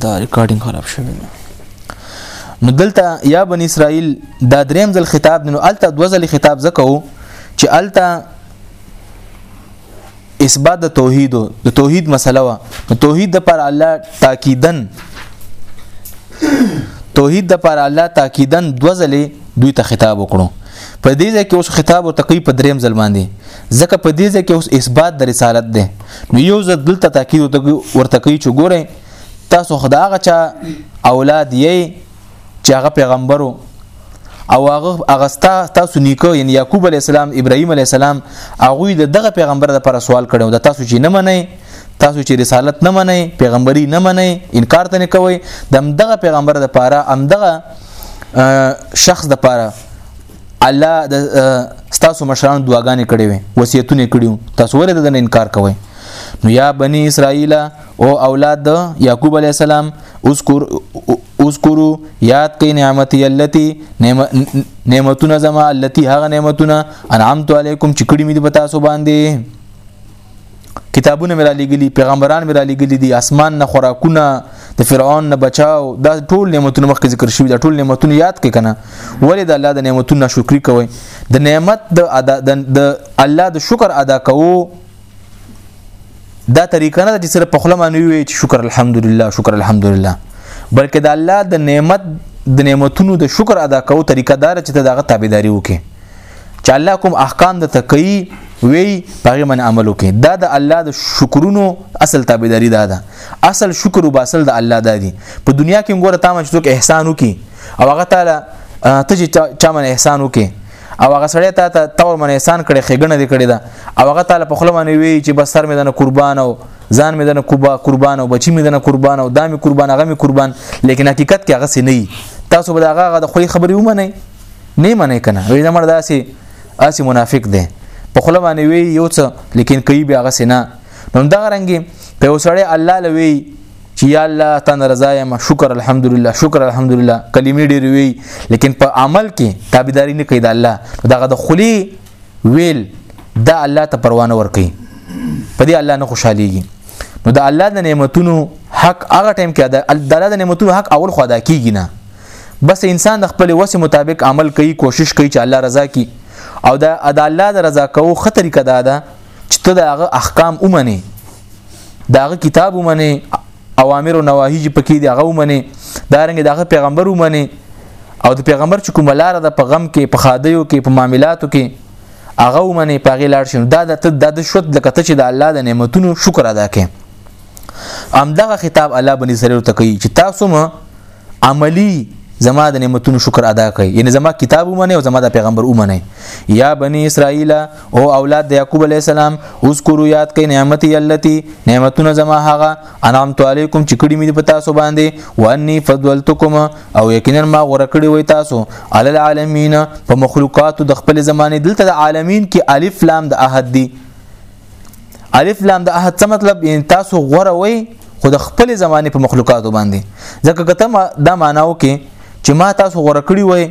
دا ریکارډینګ خراب شوی دی نو دلته یا بن اسرائیل دا دریم ځل خطاب نو الته دو ځل خطاب زکو چې الته اثبات د توحید د توحید مسله وا توحید د پر الله تاکیدن توحید د پر الله تاکیدن دو ځلې دوی ته خطاب وکړو په دې ځای کې اوس خطاب او تقوی په دریم ځل باندې ځکه په دې ځای کې اوس اثبات د رسالت دی نو یو ځل دلته تاکید ورته کوي چې ګوره تاسو خداغه چا اولاد یې چې هغه پیغمبرو او هغه هغه تاسو نیکو یعنی یعقوب علی السلام ابراهیم علی السلام هغه د دغه پیغمبر لپاره سوال کړو د تاسو چې نه منئ تاسو چې رسالت نه منئ پیغمبري نه منئ انکار ته نه کوئ د همدغه پیغمبر د پاره همدغه شخص د پاره الله د تاسو مشرانو دعاګانې کړې وي وصیتونه کړیو تاسو ولې د انکار کوئ نو یا بنی اسرائیل او اولاد د یعقوب علی السلام اذكر اذكروا یاد کئ نعمتي التي نعمتونه زما التي هغه نعمتونه انعمت علیکم چې کړی مې د تاسو باندې کتابونه مې را لګلي پیغمبران مې را لګلي دي اسمان نه خوراکونه د فرعون نه بچاو دا ټول نعمتونه مخکې ذکر شوي دا ټول نعمتونه یاد کې کنه ولې د الله د نعمتونو شکرې کوي د نعمت د ادا د الله د شکر ادا کوو دا طریقه نه چې سره په خله معنی وي چې شکر الحمدلله شکر الحمدلله بلکې د الله د نعمت د نعمتونو د شکر ادا کوو طریقه دار چې دغه تابعداري وکړي چې الله کوم احکام د تکي وی پاغه من عمل وکي دا د الله د شکرونو اصل تابعداري دا ده اصل شکر او باصل د الله دادي په دنیا کې ګوره تامه چې څوک احسان وکي او هغه تعالی ته چې چا من احسان وکي او هغه سړی ته ته تور من احسان کړي خګنه دې کړي دا او هغه تعالی په خله باندې وی چې بس سر مې دنه قربان او ځان مې دنه کوبا قربان او بچی مې دنه قربان او دامي قربان هغه مې قربان لیکن حقیقت کې هغه سي نه تاسو به دا هغه د خوري خبري ومنئ نه منې کنه وې زمړ داسي اسی منافق دی په خله باندې وی یو څه لیکن کوي بیا غسه نه نو دا رنګي په وسړی الله لوي چې یا الله تن رضا یم شکر الحمدلله شکر الحمدلله کلمې ډېر وی لیکن په عمل کې تابعداري نه کوي د الله دغه د خلی ویل دا الله ته پروانه ور کوي په دې الله نه خوشحاليږي نو د الله د نعمتونو حق هغه ټیم کې د الله د نعمتونو حق اول خدا کیږي نه بس انسان د خپل وسه مطابق عمل کوي کوشش کوي چې الله رضا کی او دا ادا الله د رضا کوو خطرې کدا ده چې ته د هغه احکام اومنه دا هغه کتاب اومنه اوامر او نواهی چې پکې دی هغه ومني دا رنګ دغه پیغمبر ومني او د پیغمبر چې کوم لار ده په غم کې په خادیو کې په معاملاتو کې هغه ومني په غی لار شنو دا د د د شوت لکه ته چې د الله د نعمتونو شکر ادا کړي ام دغه خطاب الله بني سره ته کوي چې تاسو مه عملی زما د نعمتونو شکر ادا کړئ یعنی زما کتاب ومنه او زما د پیغمبر ومنه یا بنی اسرائیل او اولاد د یعقوب علی السلام اذکروا یاد کړئ نعمت یلتی نعمتونه زما هغه انعامت علیکم چې کړي مې په تاسو باندې وانی فضلتکم او یقینا ما غوړه کړی وای تاسو علی العالمین په مخلوقات د خپل زمانه دلته د عالمین کې الف لام د احد دی الف لام د احد څه مطلب یعنی تاسو غوره وای خو د خپل زمانه په مخلوقاتو باندې ځکه کته دا معناو کې چې ما تاسو غوره کړی وای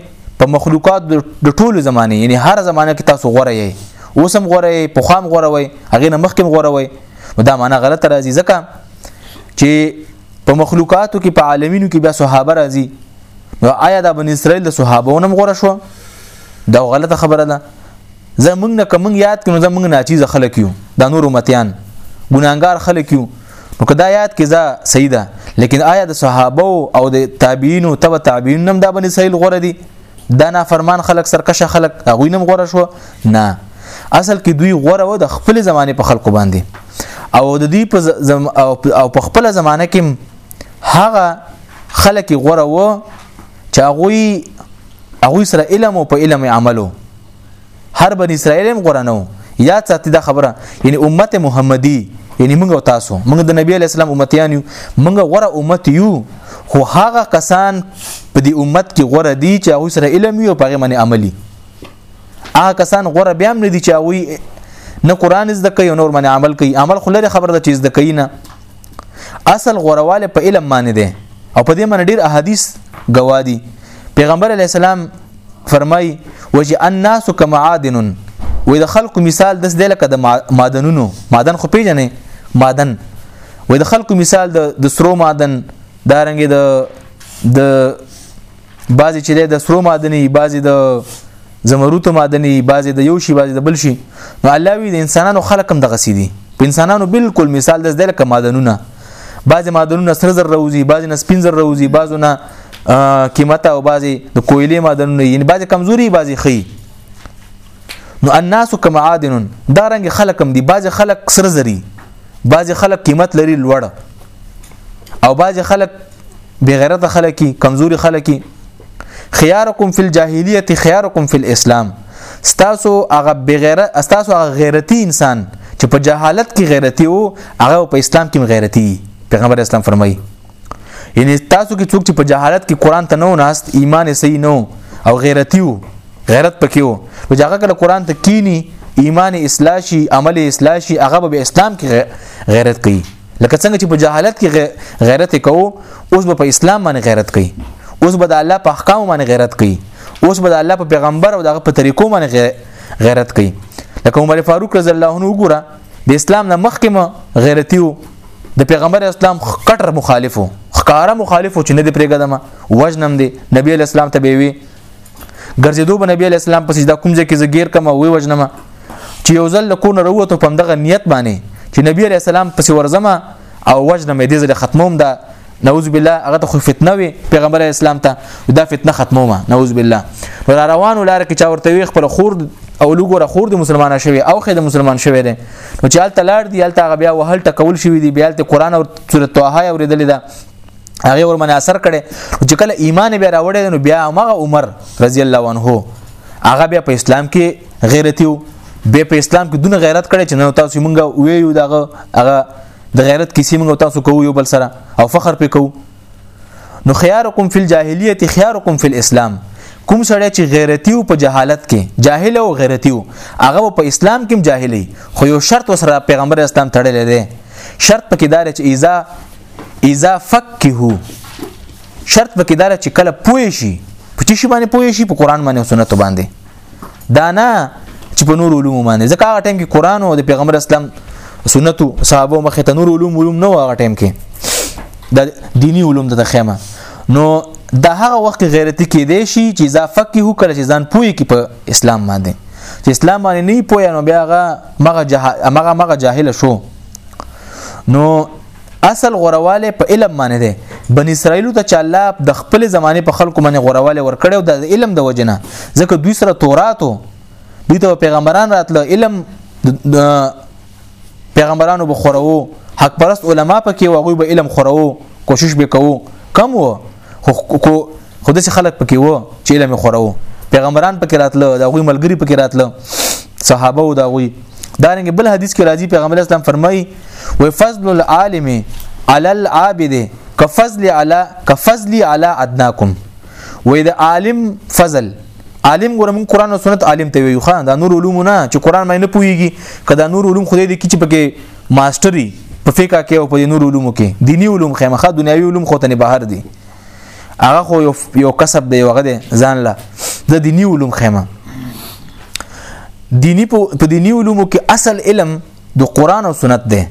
په مخلوقات د ټولو زمانه یعنی هر زمانه کې تاسو غوره یې اوسم غوره یې په خام غوره وای هغه نه مخکې غوره وای دا معنی غلطه راځي ځکه چې په مخلوقاتو کې په عالمینو کې بیا صحابه راځي نو آیا د بن اسرائیل د صحابهونو غوړه شو دا غلطه خبره ده زه موږ نه کوم یاد کړو زه موږ ناچیز خلک یو دا نور امتیان ګناګار خلک یو نو کدا یاد کې ځا صحیح ده لیکن آیا د صحابه او د تابعین او تبع تابعین نم دا بنی سهیل غوړه دي دا نه فرمان خلک سرکشه خلک هغه نم غوړه شو نه اصل کې دوی غوړه و د خپل زمانه په خلکو باندې او د دې په زم او په خپل زمانه کې هغه خلک غوړه و چې هغه هغه سره علم او په علم عملو هر بنی اسرائیل هم غوړه نه یا ساتي دا خبره یعنی امت محمدی یعنی موږ او تاسو موږ د نبی علی السلام امتیان یو موږ غوړه امت یو خو هغه کسان په دې امت کې غوړه دي چې هغه سره علم یو په غمنه عملی هغه کسان غوړه بیا هم نه دي چې هغه نه قران زده کوي نور باندې عمل کوي عمل خو لري خبره ده چې زده کوي نه اصل غورواله په علم باندې ده او په دې باندې ډیر احادیث گوادي پیغمبر علی السلام فرمای وجه الناس کمعادن وې د خلکو مثال داس دی لکه د معدنونو معدن خو پیژنې معدن وې د خلکو مثال د سرو معدن دا رنګ د د بعضی چې د سرو معدني بعضی د زمروت معدني بعضی د یو شي بعضی د بل شي نو الله وی د انسانانو خلق هم دغه سي دي په انسانانو بالکل مثال د ذلک معدنونه بعضی معدنونه سره زر روزي بعضی نه سپین زر روزي بعضو نه قیمته او بعضی د کویلې معدنونه یعنی بعضی کمزوري بعضی خي نو الناس کما عادن دا رنګ خلق هم دي بعضی خلق سره زري بعضی خلق قیمت لري لوړ او بعضی خلق بغیرت خلقي کمزوري خلقي خياركم في الجاهليه خياركم في الاسلام ستاسو هغه بغیر ستاسو هغه غیرتی انسان چې په جهالت کې غیرتی وو هغه په اسلام کې غیرتی پیغمبر اسلام فرمایي یعنی تاسو کې څوک چې په جهالت کې قران ته نه وناست ایمان یې صحیح نه او غیرتی وو غیرت پکې وو نو هغه کله قران ته کینی ایمان اصلاح شي عمل اصلاح شي هغه به اسلام کې غیرت کوي لکه څنګه چې په جهالت کې غیرت کوو اوس به په اسلام باندې غیرت کوي اوس به د الله په احکام باندې غیرت کوي اوس به د الله په پیغمبر او دغه په طریقو باندې غیرت کوي لکه عمر فاروق رضی الله عنه وګوره د اسلام نه مخکې ما غیرتی وو د پیغمبر اسلام کټر مخالفو خکاره مخالفو چې نه دی پرېګدمه وجنم دی نبی اسلام ته به وي ګرځېدو به نبی اسلام په سجده کوم ځای کې زګیر کوم او وی وجنم چې یو ځل کو نه وروته په دغه نیت باندې چې نبی عليه السلام پس ورزم او وجنه مې دې زله ختموم دا نعوذ بالله هغه ته خو فتنه وي پیغمبر اسلام ته دا فتنه ختمومه نعوذ بالله ور روانو لار کې چا ورته وی خپل خور او لګوره خور د مسلمانانه شوی او خې د مسلمان شوی دی نو چې حالت لار دی حالت هغه بیا وهل ټکول شوی دی بیا ته قران او سورته طه اوریدل دا هغه ور باندې اثر کړي چې کله ایمان به راوړی نو بیا هغه عمر رضی الله عنه هغه بیا په اسلام کې غیرتی وو بیا په اسلام کې دونه غیرت کړي چې نو تاسو مونږ ویو دغه هغه د غیرت کیسې مونږ تاسو کوو یو بل سره او فخر پې کوو نو خيارکم فی الجاهلیت خيارکم فی الاسلام کوم سړی چې غیرتی او په جهالت کې جاهل او غیرتی او هغه په اسلام کې جاهلی خو یو شرط وسره پیغمبر اسلام تړلې ده شرط پکې دار چې ایزا اذا فقهو شرط پکې دار چې کله پوي شي په چې شی باندې پوي شي په قران باندې او سنت باندې دا نه چې په نور علوم باندې ځکه هغه ټیم کې قران او د پیغمبر اسلام سنتو صحابه مخه ته نور علوم علوم نه هغه ټیم کې د دینی علوم د خیمه نو د هغه وخت غیرتی کې دی شي چې ځا فقې هو کړ چې ځان پوي کې په اسلام باندې چې اسلام باندې نه پوي نو بیا هغه مغه جه... مغه مغه جاهل شو نو اصل غورواله په علم باندې ده بن اسرائیل ته چې الله د خپل زمانه په خلکو باندې غورواله ورکړو د علم د وجنه ځکه دوی سره توراتو دوی ته پیغمبران راتله علم پیغمبرانو بخورو حق پرست علما پکې وغوي به علم خورو کوشش وکاو کم وو خو خو داسې خلک پکې وو چې علم خورو پیغمبران پکې راتله دا غوي ملګری پکې راتله صحابه او دا غوي دا رنګ بل حدیث کې راځي پیغمبر اسلام فرمایي و فضل العالم علی العابد کفضل علی کفضل علی ادناکم و اذا عالم فضل عالم ګورم قرآن او سنت عالم ته ویو خان دا نور علوم نه چې قرآن مې نه پويږي کدا نور علوم خدای دې کی چې پکې ماستری په فقہ کې او په نور علومو کې دینی علوم خامخا دنیوي علوم خو ته نه بهر دي هغه خو یو یو کسب دی هغه دی ځان لا د دینی علوم خیمه دینی په دینی علومو کې اصل علم د قران او سنت دی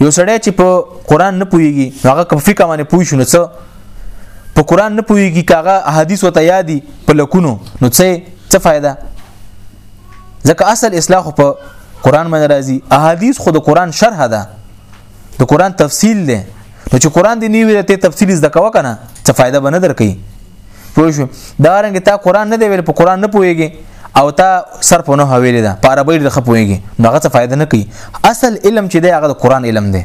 یو سړی چې په قران نه پويږي هغه کوم فقہ باندې پوي شونه څه په قران نه پويږي کاغه احادیث وته یادي په لکونو نو څه څه فائدہ ځکه اصل اصلاح په قران باندې راځي احادیث خو د قران شرح ده د قران تفصیل ده نو چې قران دی نیوی ته تفصیل زده کوه کنه څه فائدہ به نه درکې پوه شو دا رنګ ته قران نه دی ویل په قران نه پويږي او تا صرف نه حویل ده په عربی د خپويږي نو هغه څه فائدہ نه کوي اصل علم چې دی هغه د قران علم دی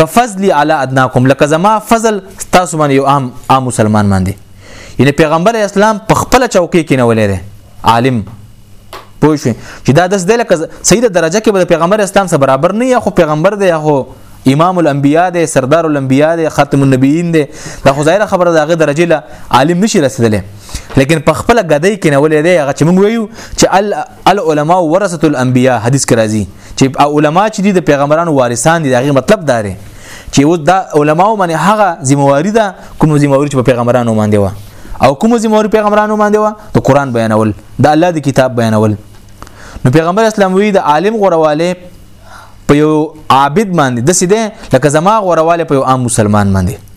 ک فضلی علی ادناکم لکه زما فضل تاسو باندې یو عام عام مسلمان باندې یعنی پیغمبر اسلام په خپل چوکۍ کې نه ولې ده عالم پوه شو چې دا داس د لکه سیده درجه کې به پیغمبر اسلام سره برابر نه یا خو پیغمبر دی یا خو امام الانبیاء دی سردار الانبیاء دی خاتم النبیین دی دا خو ظاهر خبره دغه درجه له عالم نشي رسیدلی لیکن په خپل غدای کې نه ولې دی هغه چې موږ ویو چې العلماء ورثه الانبیاء حدیث کې راځي چې علما چې دي د پیغمبرانو وارثان دي هغه مطلب دا دی چې اوس دا علما باندې هغه ذمہواری ده کوم ذمہواری چې په پیغمبرانو باندې و او کوم ذمہواری پیغمبرانو باندې و د قران بیانول د الله د کتاب بیانول نو پیغمبر اسلام وی د عالم غورواله په یو عابد باندې د سیده لکه زما غورواله په یو عام مسلمان باندې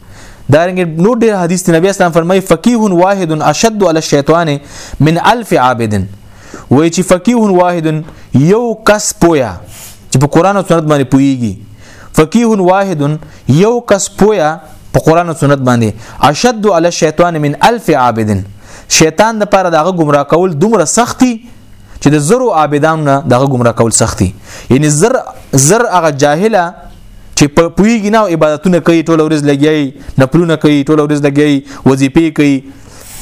دارنګ نو ډیر حدیث نبی اسلام فرمای فقيه واحد اشد على الشیطان من الف عابد وای چې فقيه واحد یو کس پویا چې په قران او سنت باندې پويږي فقيه واحد یو کس پویا په قران او سنت باندې اشد علی الشیطان من الف عابد شیطان د پاره دغه گمراه کول دومره سختی چې د زرو عابدان نه دغه گمراه کول سختی یعنی زر زر هغه جاهله چې په پویګ نه عبادتونه کوي ټول ورځ لګیای نپلونه کوي ټول ورځ لګیای وظیفې کوي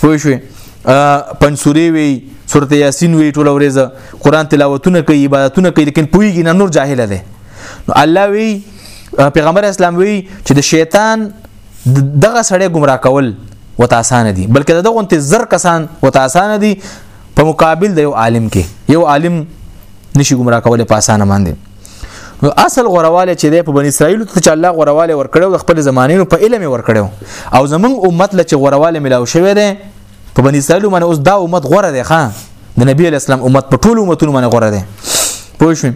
پوه شوي پنځوري وي سورت یاسین وی ټول ورځ قران تلاوتونه کوي عبادتونه کوي لیکن پویږي نه نور جاهل دی نو الله وی پیغمبر اسلام وی چې د شیطان دغه سړی گمراه کول وته اسانه دي بلکې دغه انت زر کسان وته اسانه دي په مقابل د یو عالم کې یو عالم نشي گمراه کول په اسانه باندې نو اصل غورواله چې دی په بنی اسرائیل ته چې الله غورواله ورکړو د خپل زمانینو په علم ورکړو او زمون امت له چې غورواله ملاو شوی دی په بنی اسرائیل باندې اوس دا امت غوره دی ښا د نبی اسلام امت په ټولو امتونو باندې غوره دی پوه شئ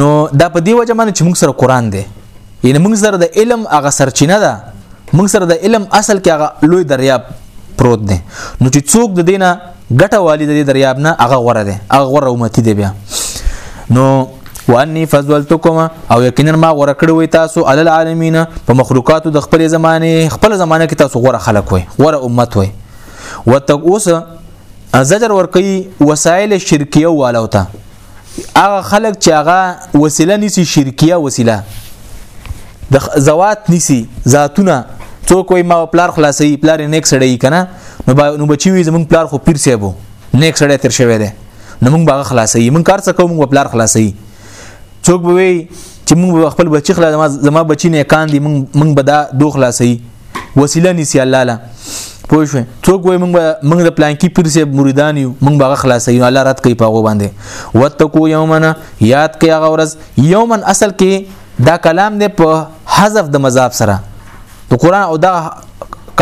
نو دا په دی وجه باندې چې موږ سره قران دی یعنی موږ سره د علم هغه سرچینه ده موږ سره د علم اصل کې هغه لوی دریاب پروت دی نو چې څوک د دینه ګټه والی د دریاب نه هغه غوره دی هغه غوره امتی دی بیا نو واني فضلتكم او یقینا ما غوړه کړی وي تاسو عل العالمین په مخلوقاتو د خپل زمانه خپل زمانه کې تاسو غوړه خلق وي غوړه امت وي وتقوس زجر ورکی وسایل شرکیه والو ته هغه خلک چې هغه وسیله نسی شرکیه وسیله د زوات نسی ذاتونه څوک وای ما پلار خلاصي پلار نیک سړی کنه نو با نو بچی وي زمون پلار خو پیر سیبو نیک سړی تر شوی دی نو موږ باغ خلاصي موږ کار څه کوو موږ پلار خلاصي څوک به وي چې موږ خپل بچی خلاص زما بچی نه کاندي موږ موږ به دا دوه خلاصي وسیله نیسی الله لا پوه شو څوک وای موږ موږ د پلان کې پیر سه مریدان یو موږ باغ خلاص یو الله رات کوي پاغو باندې وتکو یومنا یاد کې هغه ورځ یومن اصل کې دا کلام دی په حذف د مذاب سره د قران او دا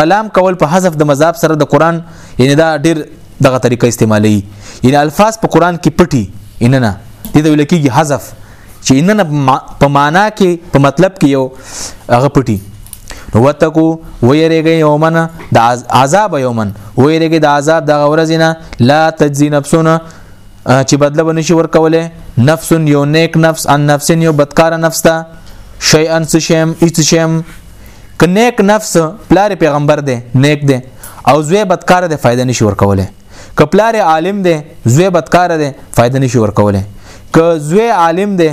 کلام کول په حذف د مذاب سره د قران یعنی دا ډیر دغه طریقه استعمالي یعنی الفاظ په قران کې پټي ان نه دي د ویل کېږي حذف چې انن په معنا کې په مطلب کې یو هغه پټي نو وتکو ويرګي یومن د عذاب یومن ويرګي د عذاب د غورزینه لا تجزي نفسونه چې بدله بنشي ورکوله نفس یو نیک نفس ان نفس یو بدکار نفس ته شی ان څه شیم ایت شیم ک نیک نفس پلار پیغمبر دی نیک دی او زوی بدکار دی فائدہ نشي ورکوله که پلار عالم دی زوی بدکار دی فائدہ نشي ورکوله که زوی عالم دی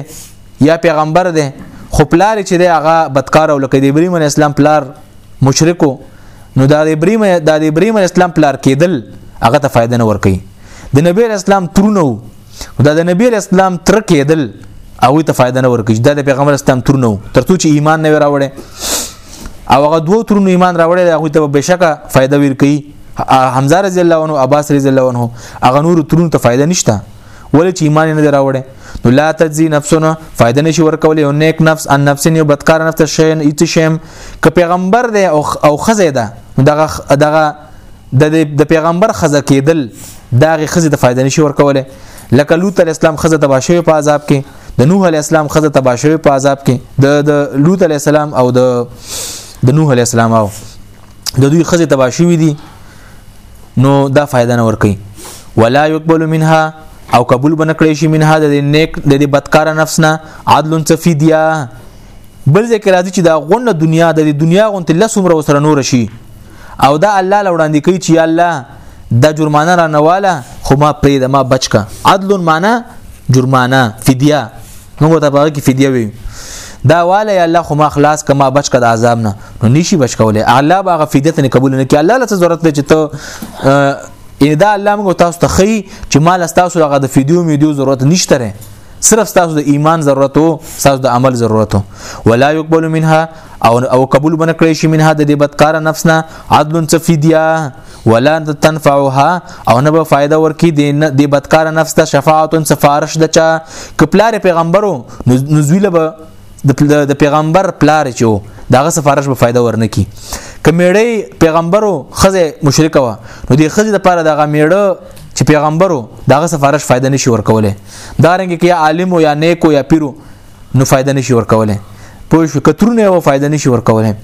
یا پیغمبر دی خو پلار چې دی هغه بدکار او لکه د ابراهیم علی اسلام پلار مشرکو نو دا د ابراهیم د ابراهیم اسلام پلار کېدل هغه ته فائدہ نه ورکي د نبی اسلام ترونو دا د نبی اسلام تر کېدل او ته فائدہ نه ورکړي دا د پیغمبر اسلام تر نو ترڅو چې ایمان نه راوړي او هغه دوه ترونو ایمان راوړي هغه ته بشکه فائدہ ورکړي حمزه رضی الله عنه عباس رضی الله عنه هغه نور ترونو ته فائدہ نشته ولې چې ایمان نه راوړي نو لا تجزي نفسونه فائدہ نشي ورکولې او نیک نفس ان نفس نه بدکار نفس شین ایت شیم ک پیغمبر دی او او خزه ده دغه دغه د د پیغمبر خزه کېدل دا غي خزه ته فائدہ نشي ورکوله لکه لوط علی السلام خزه تباشوي په عذاب کې د نوح علی السلام خزه تباشوي په عذاب کې د د لوط علی السلام او د د نوح علی السلام او د دوی خزه تباشوي دي نو دا فائدہ نه ورکي ولا يقبل منها او قبول بنکړې شي منها د نیک د بدکار نفس نه عدل سفیدیا بل ذکر راځي چې دا غونه دنیا د دنیا غونته لسمره وسره نور شي او دا الله لوړاندې کوي چې الله دا جرمانه را نواله خو ما پرې د ما بچکا عدل معنا جرمانه فدیه موږ ته په کې فدیه وي دا واله یا الله خو ما خلاص کما بچ کړه عذاب نه نو نشي بچ کولای الله باغه فدیه نه قبول نه کوي الله له ضرورت لري چې ته ان دا الله موږ تاسو ته خي چې مال تاسو هغه د فدیو میډیو ضرورت نشته صرف تاسو د ایمان ضرورت او تاسو د عمل ضرورت ولا يقبل منها او او قبول بنه کړی شي منها د دې بدکار نفس نه عدل صفیدیا ولا تنفعها او نه به فائدہ ورکی د دې بدکار نفس ته شفاعت سفارش دچا کپلار پیغمبرو نزویله به د پیغمبر پلار چو داغه سفارش به فائدہ ورنکی کمیړی پیغمبرو خزه مشرک و نو دی خزه د پاره دغه میړه چې پیغمبرو داغه سفارش فائدہ نشي ورکوله دا رنګ کې عالم او یا نیک او یا پیرو نو فائدہ نشي ورکوله پوه شو کترونه یو فائدہ نشي ورکوله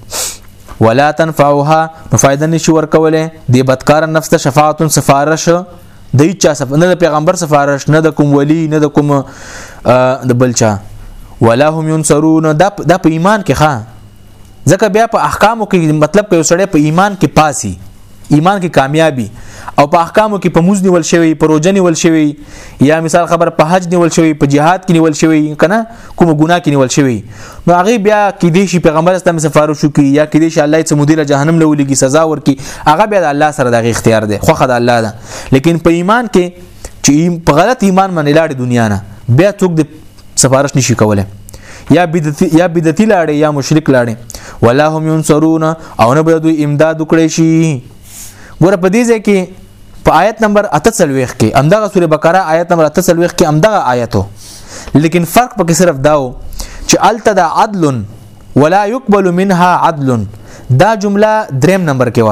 ولا تنفعها نو فائدہ نشي ورکوله دی بدکار نفس ته شفاعت سفارش د هیڅ سف نه د پیغمبر سفارش نه د کوم ولی نه د کوم د بلچا ولا هم ينصرون د په ایمان کې ښا ځکه بیا په احکامو کې مطلب کوي سړی په ایمان کې پاسي ایمان کې کامیابی او په احکامو کې په موز نیول شوی په روزه نیول شوی یا مثال خبر په حج نیول شوی په جهاد کې نیول شوی کنه کوم ګناه کې نیول شوی نو هغه بیا کې دی شي پیغمبر اسلام سفارو شو کی یا کې دی شي الله ته مدیر جهنم له ولګي سزا ورکي هغه بیا د الله سره د اختیار دی خو خدای الله ده لیکن په ایمان کې چې په غلط ایمان باندې لاړ دنیا نه بیا څوک د سفارش نشي کوله یا بدعت یا بدعتي لاړې یا مشرک لاړې ولا هم ينصرون او نه به دوی امداد وکړي شي ګوره په دې ځای کې په آیت نمبر 43 کې همدغه سوره بقره آیت نمبر 43 کې همدغه آیتو لیکن فرق پکې صرف داو چې الته د عدل ولا يقبل منها عدل دا جمله دریم نمبر کې و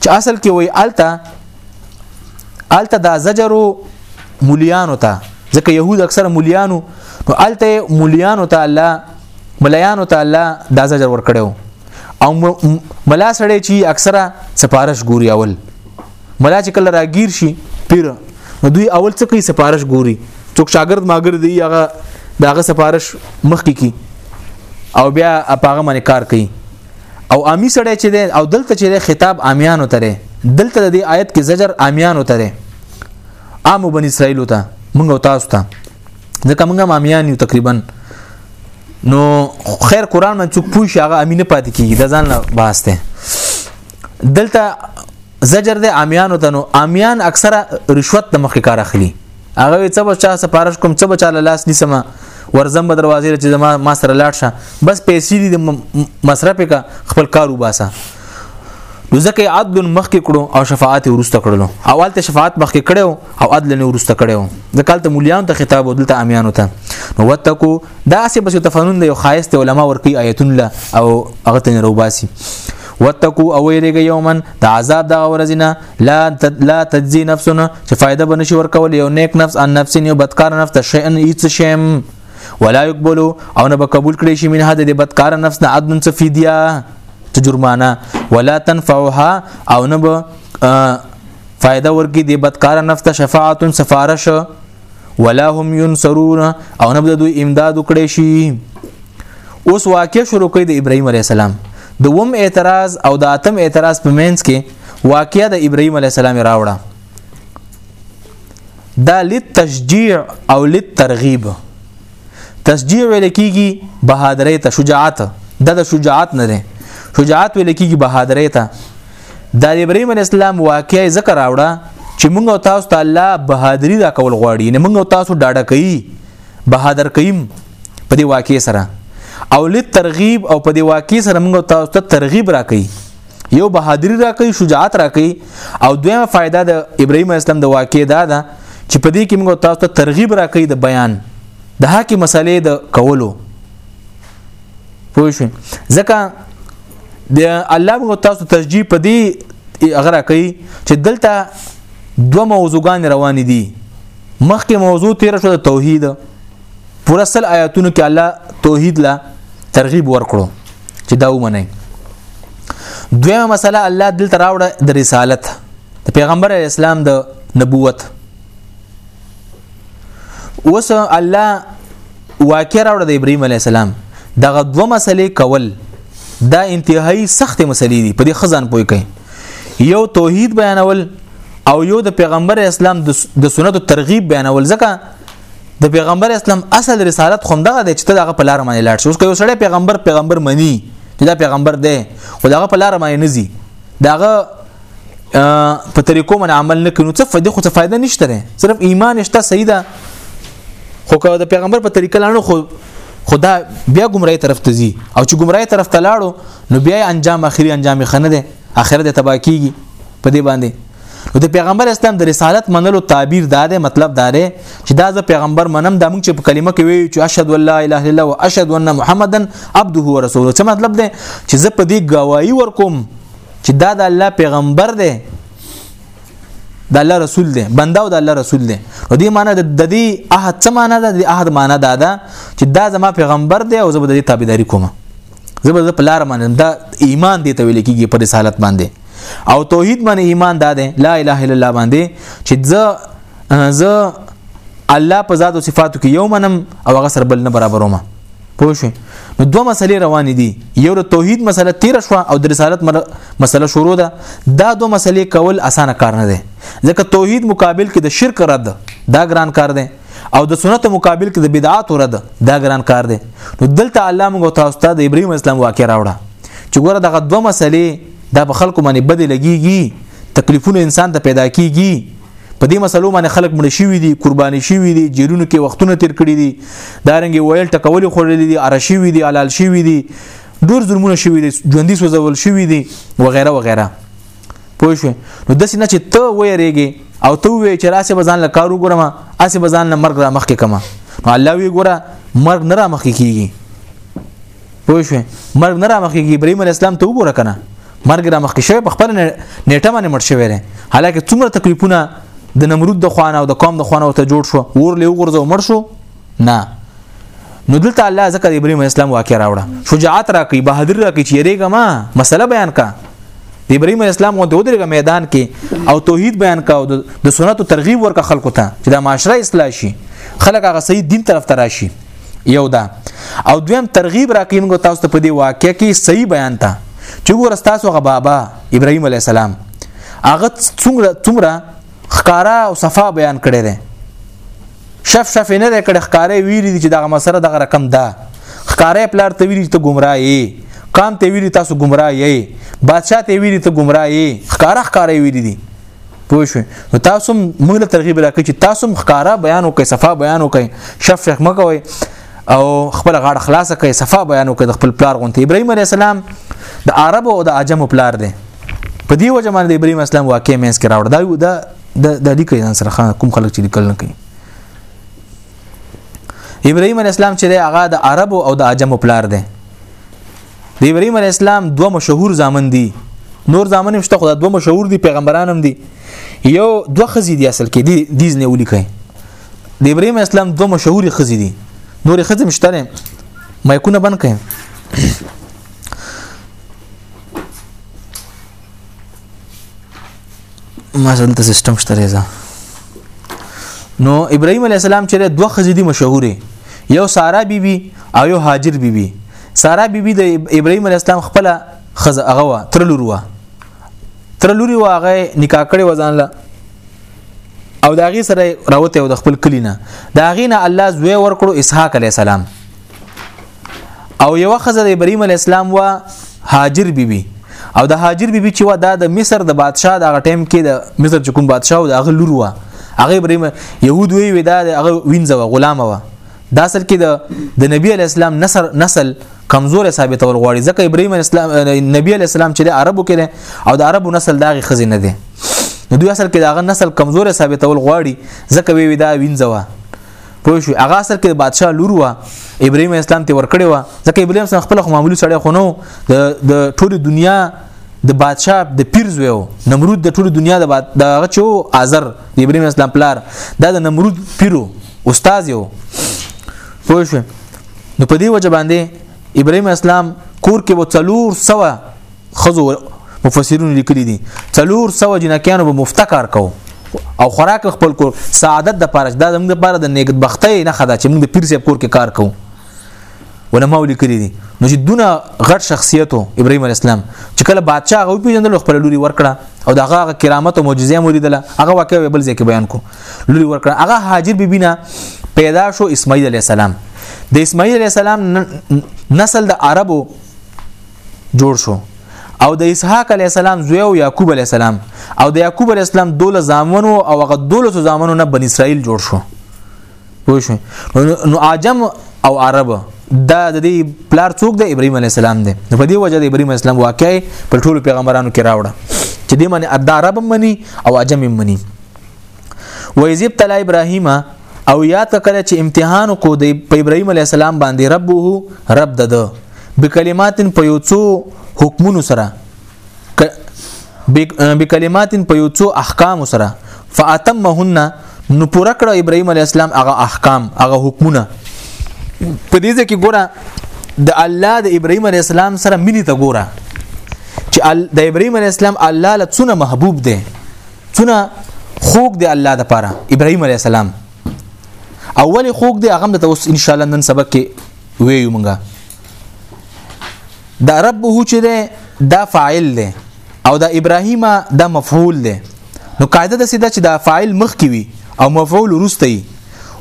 چې اصل کې وای الته الته دا زجرو مليانو ته ځکه يهود اکثره مليانو نو الته مليانو ته الله مليانو ته الله دا زجر ور کړو او ملا سړی چې اکثره سفارش ګوري اول ملا چې کله راګیر شي پیر نو دوی اول څه کوي سفارش ګوري څوک شاګرد ماګر دی هغه داغه سفارش مخکې کی او بیا اپاغه باندې کار کوي او عامي سړی چې دی او دلته چې خطاب عامیانو ته دی دلته د دې آیت کې زجر عامیانو ته دی عام بن اسرائیل ته موږ او تاسو ته ځکه موږ عامیان یو تقریبا نو خیر قران من څوک پوښي هغه امینه پاتې کیږي د ځان باسته دلته زجر د عامیانو ته نو عامیان اکثره رشوت د مخې کار اخلي هغه څه به چا سپارښت کوم څه به چا لاس نیسم ورزم به دروازې چې ما ما سره لاړ شه بس پیسې دي د مصرف کا خپل کار وباسه نو ځکه عدل مخکې کړو او شفاعت ورسته کړلو اول ته شفاعت مخکې کړو او عدل نه ورسته کړو د کال ته مليان ته خطاب او دلته اميانو ته نو وتکو دا سه بس تفنن دی خاص علماء ورکی آیتون له او هغه تن روباسي وتقو او ویریږي یومن د عذاب د اورزینه لا لا تجزی نفسونه چې فائدہ بنشي ورکول یو نیک نفس ان نفس یو بدکار نفس ته شیئن هیڅ شیم ولا یقبلو او نه به قبول کړي شي منها د بدکار نفس نه عدن څه فدیه ته جرمانه ولا تنفعها او نه به فائدہ ورکړي د بدکار نفس ته شفاعت سفارش ولا هم ينصرون او نه به دوی امداد وکړي شي اوس واقع شروع کړي د ابراهيم عليه السلام د وم اعتراض او د اتم اعتراض په مینس کې واقع د ابراهيم عليه السلام راوړه دا للتشجيع او للترغيب تشجيع ویل کیږي بهادرۍ ته شجاعت دا د شجاعت نه ده شجاعت ویل کیږي بهادرۍ ته دا د ابراهيم عليه السلام واقعي ذکر راوړه چې موږ تاسو ته الله بهادری را کول غواړي نه موږ تاسو ډاډه کوي بهادر کوي په دې واقع سره او لید ترغیب او په دې واقع سره موږ تاسو ته ترغیب را کوي یو بهادری را کوي شجاعت را کوي او دویمه فائدہ د ابراهیم اسلام د واقع دا ده چې په دې کې موږ تاسو ته ترغیب را کوي د بیان د هکې مسلې د کولو پوه شئ ځکه د الله به تاسو تشجیع په دې غره کوي چې دلته دوه موضوعګان روان دي مخکې موضوع تیر شو د توحید پورا سل آیاتونو کې الله توحید لا ترغیب ورکړو چې دا ومني دویمه مسله الله دلته راوړه د رسالت د پیغمبر اسلام د نبوت اوس الله واقع راوړ د ابراهيم عليه السلام دغه دوه مسلې کول دا انتهایی سخت مسلې دي په دې خزان پوي کوي یو توحید بیانول او یو د پیغمبر اسلام د سنتو ترغیب بیانول ځکه د پیغمبر اسلام اصل رسالت خوم دغه د چې دغه په لار باندې لاړ شي اوس که یو سړی پیغمبر پیغمبر مني چې دا پیغمبر دی خو دغه په لار باندې نزي دغه په طریقو من عمل نه کینو څه فائدې خو څه فائدہ نشته صرف ایمان شته صحیح ده خو که د پیغمبر په طریقه لاړو خو خدا بیا گمراهی طرف ته ځي او چې گمراهی طرف ته لاړو نو بیا انجام اخري انجام خنه ده اخرت تبا کیږي په دې باندې نو د پیغمبر اسلام د رسالت منلو تعبیر دا ده مطلب دا ده چې دا ز پیغمبر منم د موږ چې په کلمه کې وی چې اشهد ان لا اله الا الله واشهد ان محمدن عبده ورسوله څه مطلب ده چې زه په دې گواہی ورکوم چې دا د الله پیغمبر دی د الله رسول دی بنده او د الله رسول دی نو دې معنی د دې عهد څه معنی ده د عهد معنی دا ده چې دا زما پیغمبر دی او زه به د دې تابعداري کوم زه به په لار باندې دا ایمان دی ته ویل کېږي په رسالت باندې او توحید باندې ایمان دا دی لا اله الا الله باندې چې زه زه الله په ذات او صفاتو کې یو منم او هغه سره بل نه برابروم پوه شو نو دوه مسلې روانې دي یو د توحید مسله تیر شو او د رسالت مسله شروع ده دا دوه مسلې کول اسانه کار نه دی ځکه توحید مقابل کې د شرک رد دا ګران کار دی او د سنت مقابل کې د بدعات رد دا ګران کار دی نو دلته الله موږ تاسو ته د ابراهیم اسلام واقع راوړه چې ګوره دغه دوه مسلې دا په خلکو باندې بده لګيږي تکلیفونه انسان ته پیدا کیږي په دې مسلو باندې خلک مړ شوي دي قرباني شوي دي جیلونو کې وختونه تیر کړي دي دا رنګ ویل ټکول خورلې دي ار شوي دي حلال شوي دي ډور ظلمونه شوي دي ژوندۍ سوزول شوي دي وغیرہ وغیرہ پوه شو نو د سینه چې ته وېریږي او ته وې چې راسه بزان له کارو ګورم اسه بزان له مرګ را مخ کې کما نو الله وی ګوره مرګ نه را مخ کې کیږي پوه شو مرګ نه رامخېږي ابراهيم عليه السلام ته وګوره کنه مرګ رامخکې شوی په خپل نیټه باندې مړ شوی دی حالکه څومره تکلیفونه د نمرود د خوانه او د قوم د خوانه ته جوړ شو ور له وګرځو مړ شو نه نو دلته الله ذکر ابراهيم اسلام واقع راوړه شجاعت راکې بهادر راکې چې ریګه ما مسله بیان کا ابراهيم اسلام غو دودرګه میدان کې او توحید بیان کا او د سنتو ترغیب ورکا خلکو ته چې دا معاشره اصلاح شي خلک هغه صحیح دین طرف ته راشي یو دا او دویم ترغیب راکې موږ تاسو ته په دې واقعې کې صحیح بیان تا چې ګور تاسو غ بابا ابراهیم علی السلام هغه څومره څومره خکارا او صفا بیان کړی دی شف شف نه دی کړی خکارې ویری دي چې دغه مسره دغه رقم ده خکارې پلار ته ویری ته گمراه یې قام ته ویری تاسو گمراه یې بادشاہ ته ویری ته گمراه یې خکارا خکارې ویری دي پوه شو نو تاسو موږ له ترغیب راکړي چې تاسو ښکارا بیان وکړئ صفا بیان وکړئ شفق مکوئ او خپل غاړه خلاصه کړئ صفا بیان وکړئ د خپل پلار غونته ابراهيم عليه السلام د عرب او د عجم پلار دی په دې وجه باندې ابراهيم اسلام واقع مینس کې راوړ دا د د لیکي ځان سره کوم خلک چې لیکل نه کوي ابراهيم عليه السلام چې هغه د عرب او د عجم پلار دی د ابراهيم عليه السلام دوه مشهور ځامن دي نور ځامن هم شته خو دا دوه مشهور دي پیغمبران هم دي یو دوه خزي دي اصل کې دي دیز نه ولیکي د ابراهيم اسلام دوه مشهور خزي دي نور خزم شته نه مایکونه بند کړي ما سره دلته سیستم شته دی نو ابراهيم عليه السلام چې دوه خزې دي مشهورې یو سارا بیبي او یو هاجر بیبي سارا بیبي د ابراهيم عليه السلام خپل خزه هغه وا تر لور وا تر لوري وا هغه نکاح کړي وزن له او داغي سره راوته او د خپل کلینه داغي نه الله زوی ورکړو اسحاق عليه السلام او یو خزه د ابراهيم عليه السلام وا هاجر بيبي بی او د هاجر بیبي چې و دا د مصر د بادشاه د ټیم کې د مصر چې کوم بادشاه او د هغه لور و هغه ابراهيم يهود وی وی دا هغه وینځه و غلامه و دا اصل کې د د نبی علی اسلام نسل نسل کمزور ثابت ول غواړي ځکه ابراهيم اسلام نبی علی اسلام چې د عربو کې او د عربو نسل داغه خزینه دي نو دوی اصل کې داغه نسل کمزور ثابت ول غواړي ځکه وی وی دا وینځه و پوه شو هغه اصل کې بادشاه لور و ابراهيم اسلام ته ورکړی و ځکه ابراهيم سره خپل معمولی سړی خو نو د د ټول دنیا د بادشاه د پیر زوی و نمرود د ټول دنیا د باد د غچو ازر د ابراهيم اسلام پلار دا د نمرود پیرو استاد یو پوه شو نو په دې وجه باندې ابراهيم اسلام کور کې و څلور سوه خزو مفسرونو لیکلي دي څلور سو جنکیانو به مفته کار کوو او خوراک خپل کور سعادت د پاره دا زموږ لپاره د نیکت بختۍ نه خدا چې موږ د پیر صاحب کور کې کار کوو علماء لیکلي دي نو چې دونه غټ شخصیت ابراهيم عليه السلام چې کله بادشاہ غو پیژندل خپل لوري ورکړه او دغه کرامت او معجزې مولیدله هغه واقعي بل ځکه بیان کو لوري ورکړه هغه هاجر بیبی نه پیدا شو اسماعیل عليه السلام د اسماعیل عليه السلام نسل د عربو جوړ شو او د اسحاق علی السلام زوی او یعقوب علی السلام او د یعقوب علی السلام دوله زامنو او هغه دوله زامنو نه بن اسرائیل جوړ شو پوه شو نو عجم او عرب دا د دې پلار څوک د ابراهيم عليه السلام دی نو په دې وجه د ابراهيم اسلام واقعي پر ټولو پیغمبرانو کې راوړه چې دې معنی ادارب مني او عجم مني وایز ابتلا ابراهیم او یاد کړه چې امتحان کو د ابراهیم علی السلام باندې ربه رب دد بکلمات په یو څو حکمونو سره بکلمات په یو څو احکام سره فاتمهن نو پوره کړ ابراهيم عليه السلام هغه احکام هغه حکمونه په دې ځکه ګوره د الله د ابراهيم عليه السلام سره ملي ته ګوره چې د ابراهيم عليه السلام الله لڅونه محبوب دی څونه خوګ دی الله د پاره ابراهيم عليه السلام اول خوګ دی هغه د توس ان شاء الله نن سبق کې ویو مونږه دا رب هو چې ده دا فاعل ده او دا ابراهیم دا مفعول ده نو قاعده د سیده چې دا فاعل مخ کی وي او مفعول ورسته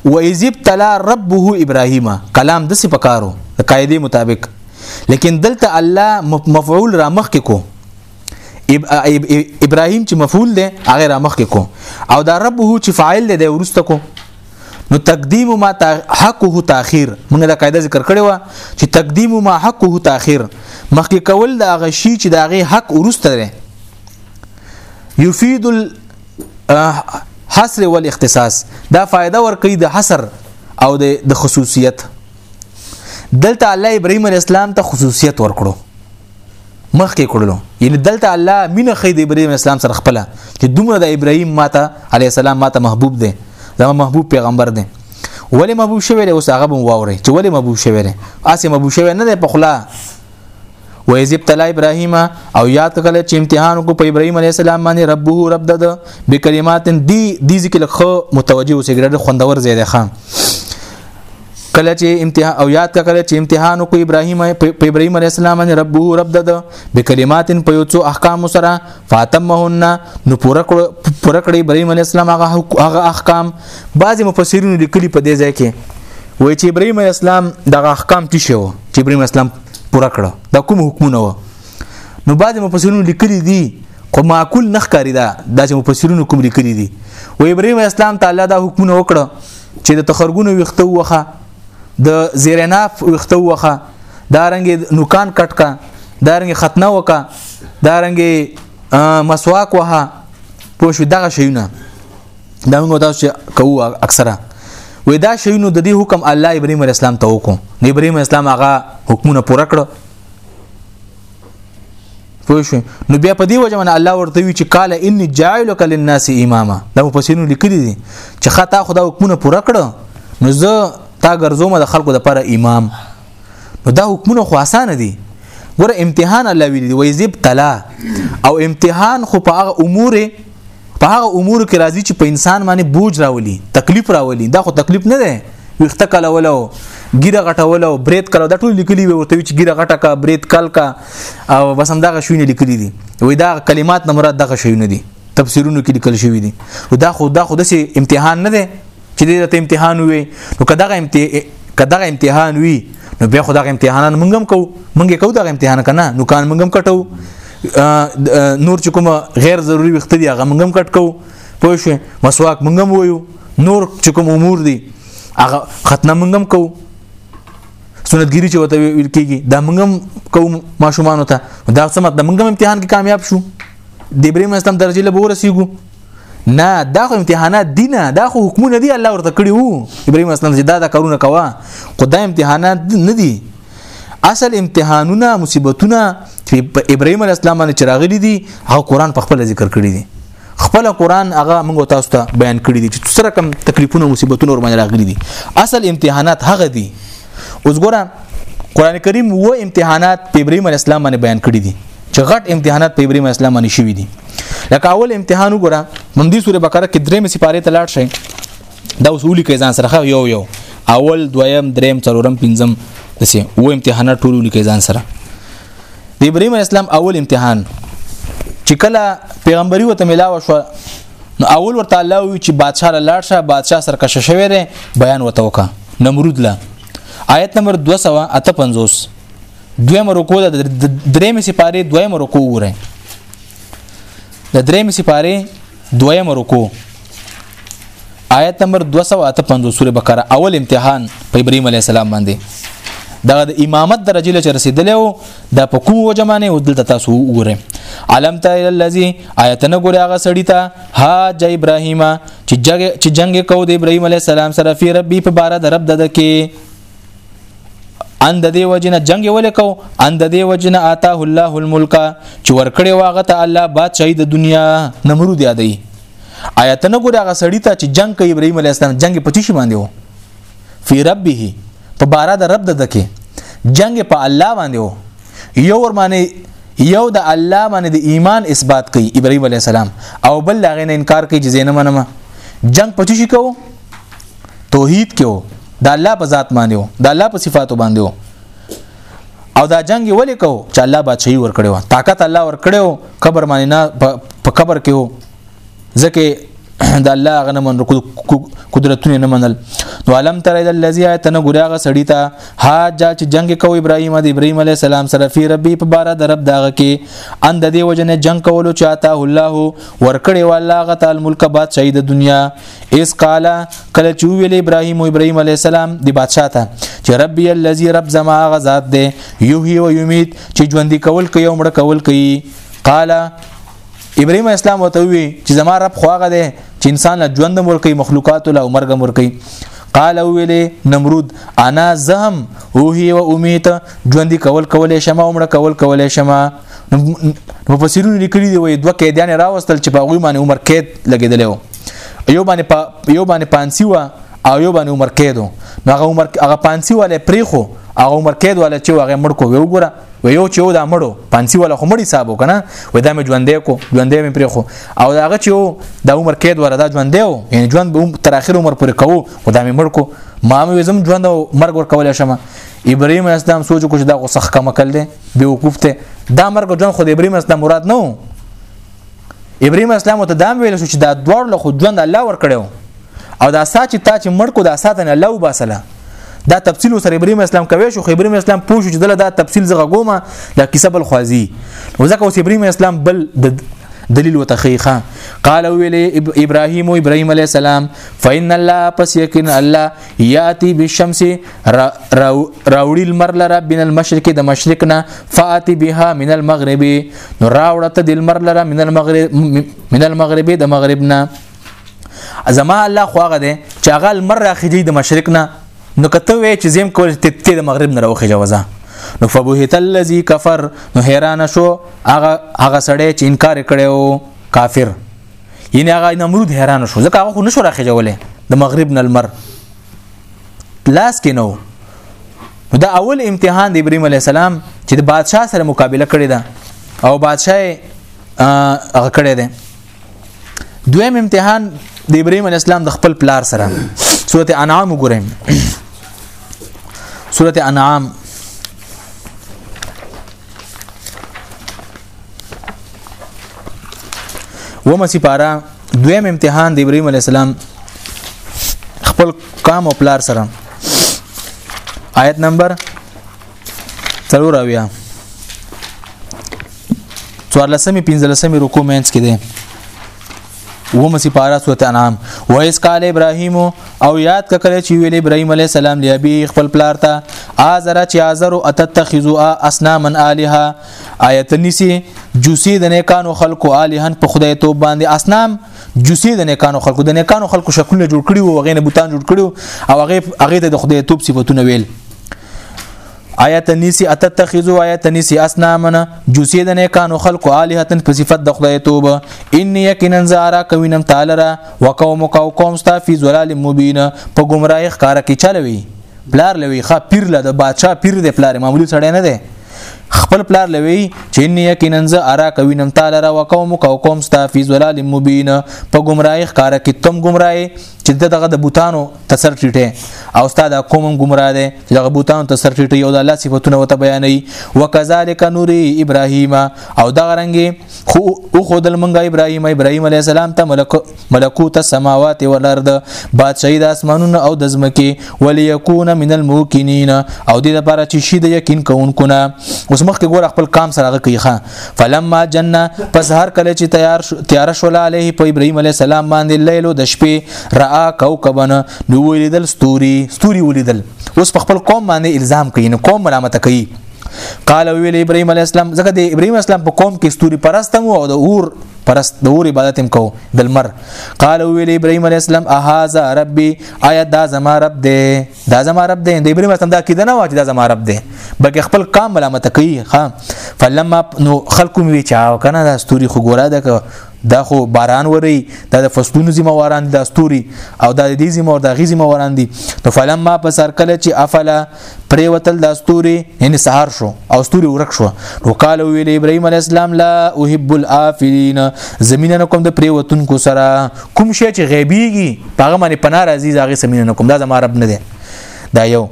و ایزب تلا ربه ابراهیم کلام د سی پکارو د قاعده مطابق لیکن دلته الله مفعول را مخ کی کو ابراهيم چې مفعول دی هغه را مخ کو او دا رب هو چې فاعل دی د ورسته کو نو تقدیم ما حقه تاخير موږ دا قاعده ذکر کړې و چې تقدیم ما حقه تاخير مخکې کول دا غشي چې دا غي حق ورسته دی يفيد الحصر والاختصاص دا فائدہ ور کوي د حصر او د خصوصیت دلته الله ابراهيم عليه السلام ته خصوصیت ورکړو مخکې کړلو یعنی دلته الله مینه خې د ابراهيم اسلام سره خپل چې دومره د ابراهيم ماته عليه السلام ماته محبوب دی زما محبوب پیغمبر دی ولی محبوب شوی دی اوس هغه بم واوري چې ولی محبوب شوی دی اسه محبوب شوی نه دی په خلا و اذ ابتلا ابراهیم او یاد کړل چې امتحان کو په ابراهیم علی السلام باندې ربه رب دد بکلمات دی دی ذکر خو متوجه وسګړه خوندور زیاده خان کله چې امتحان او یاد کړل چې امتحان کو ابراهیم په ابراهیم علی السلام باندې ربه رب دد بکلمات په یو څو احکام سره فاطمهن نو پوره پوره کړی ابراهیم علی السلام هغه احکام بعضی مفسرین لیکلي په دې ځای کې وای چې ابراهيم اسلام دغه احکام تشو چې ابراهيم اسلام پوره کړه دا کوم حکمونه و نو بعض مفسرونو لیکلي دي خو معقول نه ښکاری دا د مفسرونو کوم لیکلي دي و ابراهيم اسلام تعالی دا حکمونه وکړه چې د تخرګونو ویخته وخه د زیرناف ویخته وخه دا رنګ نوکان کټ کا دا رنګ ختنه وکا دا رنګ مسواک وها پوه شو دغه شیونه دا موږ تاسو چې کوو اکثره وې دا شینو د دې حکم الله ابراهيم عليه السلام ته وکړو د ابراهيم اسلام هغه حکمونه پوره کړ پوه شو نو بیا په دې وجه باندې الله ورته وی چې قال ان جاعلک للناس اماما دا په سینو لیکلي دي چې خطا خدا حکمونه پوره کړ نو زه تا ګرځوم د خلکو د پر امام نو دا حکمونه خو اسانه دي ګوره امتحان الله ویلی وایزب تلا او امتحان خو په هغه امور په هغه امور کې راځي چې په انسان باندې بوج راولي تکلیف راولي دا خو تکلیف نه دی ویخته کله ولو ګیره غټولو برید کله دا ټول لیکلي وي ورته چې ګیره غټه کا برید کل کا او بس هم دغه شوینه لیکلي دي وې دا کلمات نه مراد دغه شوینه دي تفسیرونو کې لیکل شوی دي دا خو دا خو د امتحان نه دی چې دې ته امتحان وي نو که دغه امتحان که دغه امتحان وي نو بیا خو دغه امتحانان موږ هم کوو موږ یې کوو دغه امتحان کنه نو کان موږ هم کټو نور چې کوم غیر ضروری وخت دی هغه موږ هم کټ کوو پوه شو مسواک موږ هم وایو نور چې کوم امور دي هغه ختنه موږ هم کوو سنتګری چې وته ویل کیږي دا موږ هم کوو ماشومان ته دا څه مطلب موږ هم امتحان کې کامیاب شو د بریم استم درجه له بور رسیدو نه دا خو امتحانات دي نه دا خو حکمونه دي الله ورته کړی وو ابراهيم اسلام چې دا دا کارونه کوا خو دا امتحانات نه دي اصل امتحانونه مصیبتونه چې په ابراهيم اسلام باندې چراغلي دي هغه قران په خپل ذکر کړی دي خپل قران هغه موږ تاسو ته بیان کړی دي چې سره کم تکلیفونه مصیبتونه ور باندې راغلي دي اصل امتحانات هغه دي اوس ګوره قران کریم و امتحانات په ابراهيم اسلام باندې بیان کړی دي چې غټ امتحانات په ابراهيم اسلام باندې شوي دي لکه اول امتحان وګوره مندي سوره بقره کې درې مې سپاره ته لاړ شي دا اصولي کې ځان سره یو یو اول دویم دریم څلورم پنځم دسه و امتحانات ټول لیکي ځان سره د ابراهيم اسلام اول امتحان چې کله پیغمبري وته ملاو شو نو اول ورته الله وی چې بادشاہ لاړ شه بادشاہ سرکشه شوی دی بیان وته وکا نمرود لا آیت نمبر 255 دویمه رکو ده درېمې سپاره دویمه رکو وره د درېمې سپاره دویمه رکو آیت نمبر 258 سوره بقره اول امتحان په ابراهيم عليه السلام باندې دا د امامت درجه لچ رسیدلې او د په کوم وجه باندې او دلته تاسو وګورئ علم ته الذي آیتنه ګوري هغه سړی ته ها ج ابراهیم چې جنگ چې جنگ کو د ابراهیم علی السلام سره فی ربی په بار د رب دد کې ان د دې وجنه جنگ ولې کو ان د دې وجنه آتاه الله الملک چې ورکړي واغه ته الله بادشاہي د دنیا نمرود یادې آیت نه ګور هغه سړی ته چې جنگ کوي ابراهيم عليه السلام جنگ په چی باندې وو فی ربه په بارا د رب د دکې جنگ په الله باندې وو یو ور معنی یو د الله باندې د ایمان اثبات کوي ابراهيم عليه السلام او بل هغه نه انکار کوي چې زینه منمه جنگ پچی شي کو توحید کې وو د الله په ذات باندې وو د الله په صفاتو باندې وو او دا جنگ ولې کو چې الله بادشاہي ور کړو طاقت الله ور کړو قبر باندې نه په قبر کې وو ځکه د الله غنه من قدرتونه نه منل نو علم تر اذا الذي اتنه ګراغه سړی ته حاج چې جنگ کو ابراهيم د ابراهيم عليه السلام سره فی ربي په بار د رب داغه کې اند دی وجنه جنگ کولو چاته الله ورکړي والله غت الملک باد شهید دنیا اس قال کله چې ویل ابراهيم او ابراهيم عليه السلام دی بادشاہ ته چې ربي الذي رب زما غزاد دی يحيي و يميت چې ژوند کول کوي او مړ کول کوي قال ابراهيم اسلام وته وی چې زما رب خواغه دی چې انسان له ژوند مور کوي مخلوقات له عمر مور کوي قال ویلې نمرود انا زهم او هي و اميت ژوند کول کولې شمه عمر کول کولې شمه نو مفسرونو لیکلي دی وای دوه قیدیان راوستل چې په غوی باندې عمر قید لګیدلی و یو باندې په یو باندې پانسی و او یو باندې عمر قید نو هغه عمر هغه پانسی والے پریخو هغه عمر قید والے چې هغه مړ کو ویو ګره و یو چې دا مړو پانسی والے خو مړی حساب وکنه و دا مې ژوندې کو ژوندې مې پریخو او هغه چې د عمر قید ور دا ژوندې و یعنی ژوند به تر اخر عمر پورې کوو و دا مې مړ کو ما مې زم ژوند او مرګ ور کولای شم ابراهيم اسلام سوچ کو چې دا غو سخ کم کړل به وقوف ته دا مرګ ژوند خو د ابراهيم اسلام مراد نه و ابراهيم اسلام ته دا ویل شو چې دا دوړ له خو ژوند الله ور کړو او دا سات چې تا چې مړ کو دا سات نه الله وباسله دا تفصیل سره ابراهيم اسلام کوي شو خو ابراهيم اسلام پوه شو چې دله دا تفصیل زغه ګومه دا کیسه بل خوازي وځکه اوس ابراهيم اسلام بل د دلیل وتخیخه قال ویل ابراهيم ابراهيم عليه السلام فإن الله پس یقین الله یاتی بالشمس راوړي المر لره بن المشرق د مشرق نه فاتی بها من المغرب نو راوړته د المر لره من المغرب من المغرب د مغرب نه زما الله خواغه ده چې هغه المر راخیږي د مشرق نه نو کته وی چې زم کول ته د مغرب نه راوخه جوازه نو فبهت الذي كفر نو حیران شو هغه هغه سړی چې انکار کړو کافر یعنی هغه نمرود حیران شو ځکه هغه خو نشو راخجولې د مغرب نه لمر لاس کې نو دا اول امتحان د ابراهيم عليه السلام چې د بادشاه سره مقابله کړې ده او بادشاه هغه کړې ده دویم امتحان د ابراهيم عليه السلام د خپل پلار سره سورته انعام وګورئ سورته انعام ومه سپاره دویم امتحان د ابراهيم عليه السلام خپل قام او پلار سره آیت نمبر 3 راویا څوارلسمې پنځلسمې رکو مینس کې دی ومه سپاره سورته انعام وایس قال ابراهیم او یاد کړه چې ویل ابراهیم علی السلام لیا بی خپل پلار ته ازر چې ازر اتتخذوا اصناما الها آیت نیسی جوسی د نیکانو خلقو الہن په خدای تو باندې اسنام جوسی د نیکانو خلقو د نیکانو خلقو شکلونه جوړ کړي او غینه بوتان جوړ کړي او هغه هغه د خدای توپ صفاتونه ویل آیت نیسی اتتخذو آیت نیسی اسنامنا جوسی د نیکانو خلقو الہتن په صفت د خدای توب ان یقینا زارا کوینم تعالی را وقوم قوم قوم ستا فی ظلال مبین په گمراهی ښکارا کې چلوي پلار لوي خا پیر له د بادشاہ پیر د پلار معمولی سړی نه دی خپل پلار لوي چې ان یقینا ز ارا کوینم تعالی را وقوم کو قوم ستا فی ظلال مبین په گمراهی ښکارا کې تم گمراهی چې دغه د بوتانو تسر ټیټه او استاد قوم گمراه دي چې دغه بوتانو تسر ټیټه یو د الله صفاتونه وته بیانې وکذالک نوری ابراهیم او دغه رنګي خو او خدل منګه ابراهيم ابراهيم عليه السلام ته ملک ملکوت السماوات والارض بادشاہي د اسمانونو او د زمکي وليكون من الموقنين او د لپاره چې شي د یقین کوونکو نه اوس مخکې ګور خپل کام سره غکې ښه فلما جننه پس هر کله چې تیار شو تیار شو عليه په ابراهيم عليه السلام باندې لیلو د شپې را کوكبن نو ولیدل ستوري ستوري ولیدل اوس په خپل قوم باندې الزام کوي نو قوم ملامت کوي قال ویل ابراهيم عليه السلام ځکه د ابراهيم اسلام په قوم کې ستوري پرستم او د اور پرست د اور عبادت هم کو د لمر قال ویل ابراهيم عليه السلام اهاذا ربي آیا دا زما رب دی دا زما رب دی د ابراهيم اسلام دا کیده نه واچ دا زما رب دی بلکې خپل کام ملامت کوي ها فلما نو خلقو وی چاو کنه دا ستوري خو ګوره دا دا خو باران وری دا د فصلونو ذمہ واران دي د استوري او دا د دې ذمہ ور د غي ذمہ واران دي نو فلم ما په سر کله چې افلا پرې وتل د استوري یعنی سهار شو او استوري ورک شو نو قال ویل ابراهيم عليه السلام لا احب الافلين زمينه نکوم د پرې وتون کو سره کوم شي چې غيبيږي هغه باندې پناه راځي زاغه زمينه نکوم دا زما رب نه دی دا یو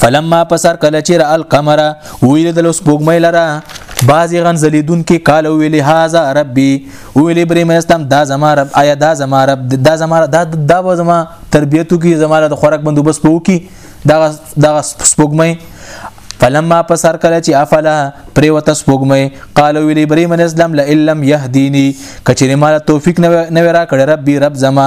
فلما پسر کله چې را القمر ویل د سپوږمۍ لره بعضی غن زلیدون کې قال ویل هاذا ربي ویل ابراهيم استم دا زما رب آیا دا زما رب دا زما دا دا زما تربيتو کې زما د خوراک بندوبست پوو کې دا دا سپوږمۍ فلما پسر کله چې افلا پریوت سپوږمې قال ویل ابراهيم اسلام لا لم يهديني کچې مال توفیق نه را کړ ربي رب زما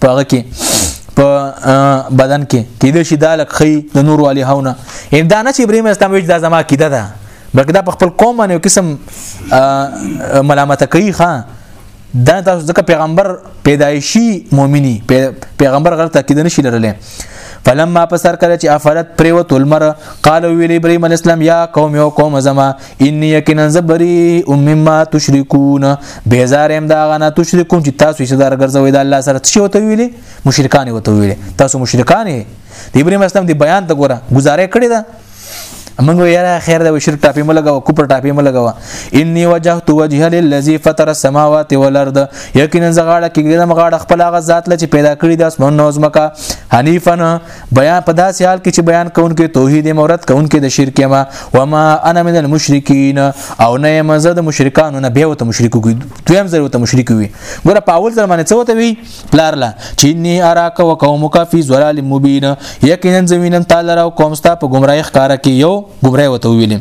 په هغه کې په بدن کې کېده شي دا لکخي د نور والی هونه ان دا نه چې ابراهيم اسلام وج دا زما کېده ده بلکې دا په خپل قوم باندې قسم ملامت کوي ښا دا تاسو ځکه پیغمبر پیدایشي مؤمنی پیغمبر غلطه کېد نه شي لرلې فلما پسر کړه چې افرت پریوت المر قال ویل ابراهيم الاسلام یا قوم یو قوم زما ان یقینا زبری ام مما تشركون بیزار هم دا غنا تشركون چې تاسو یې دار ګرځوي د الله سره څه وته ویلې مشرکان وته ویلې تاسو مشرکان یې د ابراهیم اسلام دی بیان ته ګوره گزاره کړی دا منګو یاره خیر دا شرک ټاپې ملګاو کوپر ټاپې ملګاو انی وجهت وجه للذي فطر السماوات والارض یقینا زغاړه کې ګرم غاړه خپل غ ذات لچ پیدا کړی د اسمانونو زمکا حنیفن بیان په داسې حال کې چې بیان کوونکې توحید مورد کوونکې د شرک ما و ما انا من المشرکین او نه یم زه د مشرکانو نه به وته مشرک وي دویم زره وته مشرک وي ګوره په اول ځل باندې څه وته وي پلار لا چې ني اراک و قومک فی ظلال مبین یقینا زمینم تعالی او قوم ستا په گمراهی ښکارا کې یو گمراه وته ویل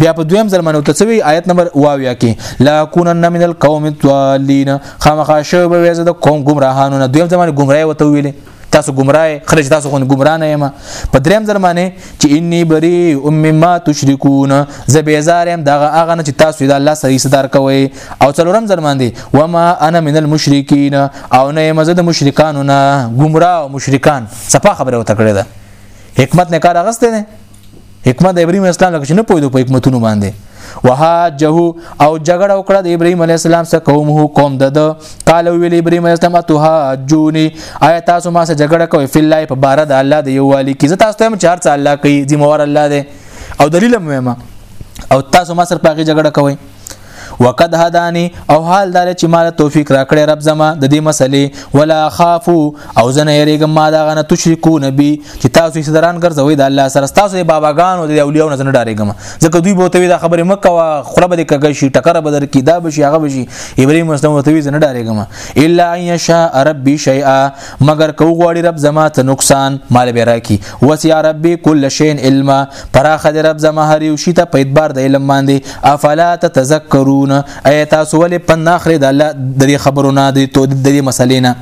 بیا په دویم ځل باندې وته وی آیت نمبر واویا کې لا کونن من القوم الضالین خامخا شوب ویزه د قوم گمراهانو نه دویم ځل باندې گمراه وته ویل تاسو گمراه خره چې تاسو غون گمراه نه یم په دریم ځل باندې چې انی بری ام ما تشرکون ز بیزارم دغه اغه چې تاسو د الله سره صدر کوي او څلورم ځل باندې و ما انا من المشرکین او نه یم زه د مشرکانو نه گمراه او مشرکان صفه خبره وته کړې ده حکمت نه کار اغسته نه حکمت د ابراهيم اسلام لکه چې نه پوهیدو په حکمتونو باندې وهاجه او جګړه وکړه د ابراهيم عليه السلام سره قوم هو قوم دد قال ویل ابراهيم عليه السلام اتهاجوني آیا تاسو ما سره جګړه کوي فل الله په بار د الله د یو والی کی زه تاسو ته هم چار څه الله کوي ذمہ وار الله دی او دلیل مهمه او تاسو ما سره پاګه جګړه کوي وقد هداني او حال دار چې مال توفیق راکړي رب زما د دې مسلې ولا خاف او زنه یریګم ما دا غنه تشریکو نبی چې تاسو صدران ګرځوي د الله سره تاسو د باباګانو د اولیاء نه زنه ډارېګم ځکه دوی بوته دا خبره مکه وا خره به کګی شي ټکر بدر کی دا بشي هغه بشي ابراهيم اسلام ورته وی زنه ډارېګم الا ان یشاء ربي شیئا مگر کو غواړي رب زما ته نقصان مال به راکی وسع ربي کل شین علما پراخه د رب زما هر یو شي ته په اعتبار د علم باندې افلا تتذکرون اي تاسو ولې په ناخره د الله د دې خبرو نه د تو د دې مسلې نه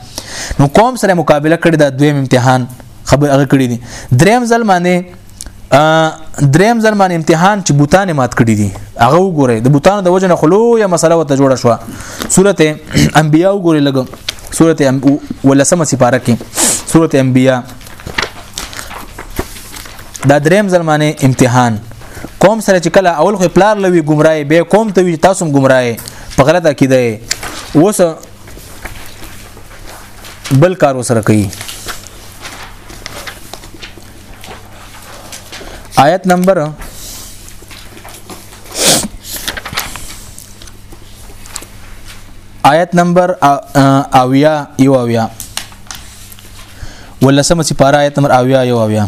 نو کوم سره مقابله کړی دا دویم امتحان خبر هغه کړی دي دریم ځل باندې دریم ځل باندې امتحان چې بوتان مات کړی دي هغه وګوره د بوتانو د وجنه خلو یا مسله وته جوړه شو سورته انبیاء وګوره لګم سورته ولسمه سپاره کې سورته انبیاء دا دریم ځلمانه امتحان قوم سره چې کله اول خو پلار لوي گمراهي به قوم ته وي تاسو گمراهي په غلطه کیده اوس بل کار وسره کوي آیت نمبر آیت نمبر اویا یو اویا ولسمه سپاره آیت نمبر اویا یو اویا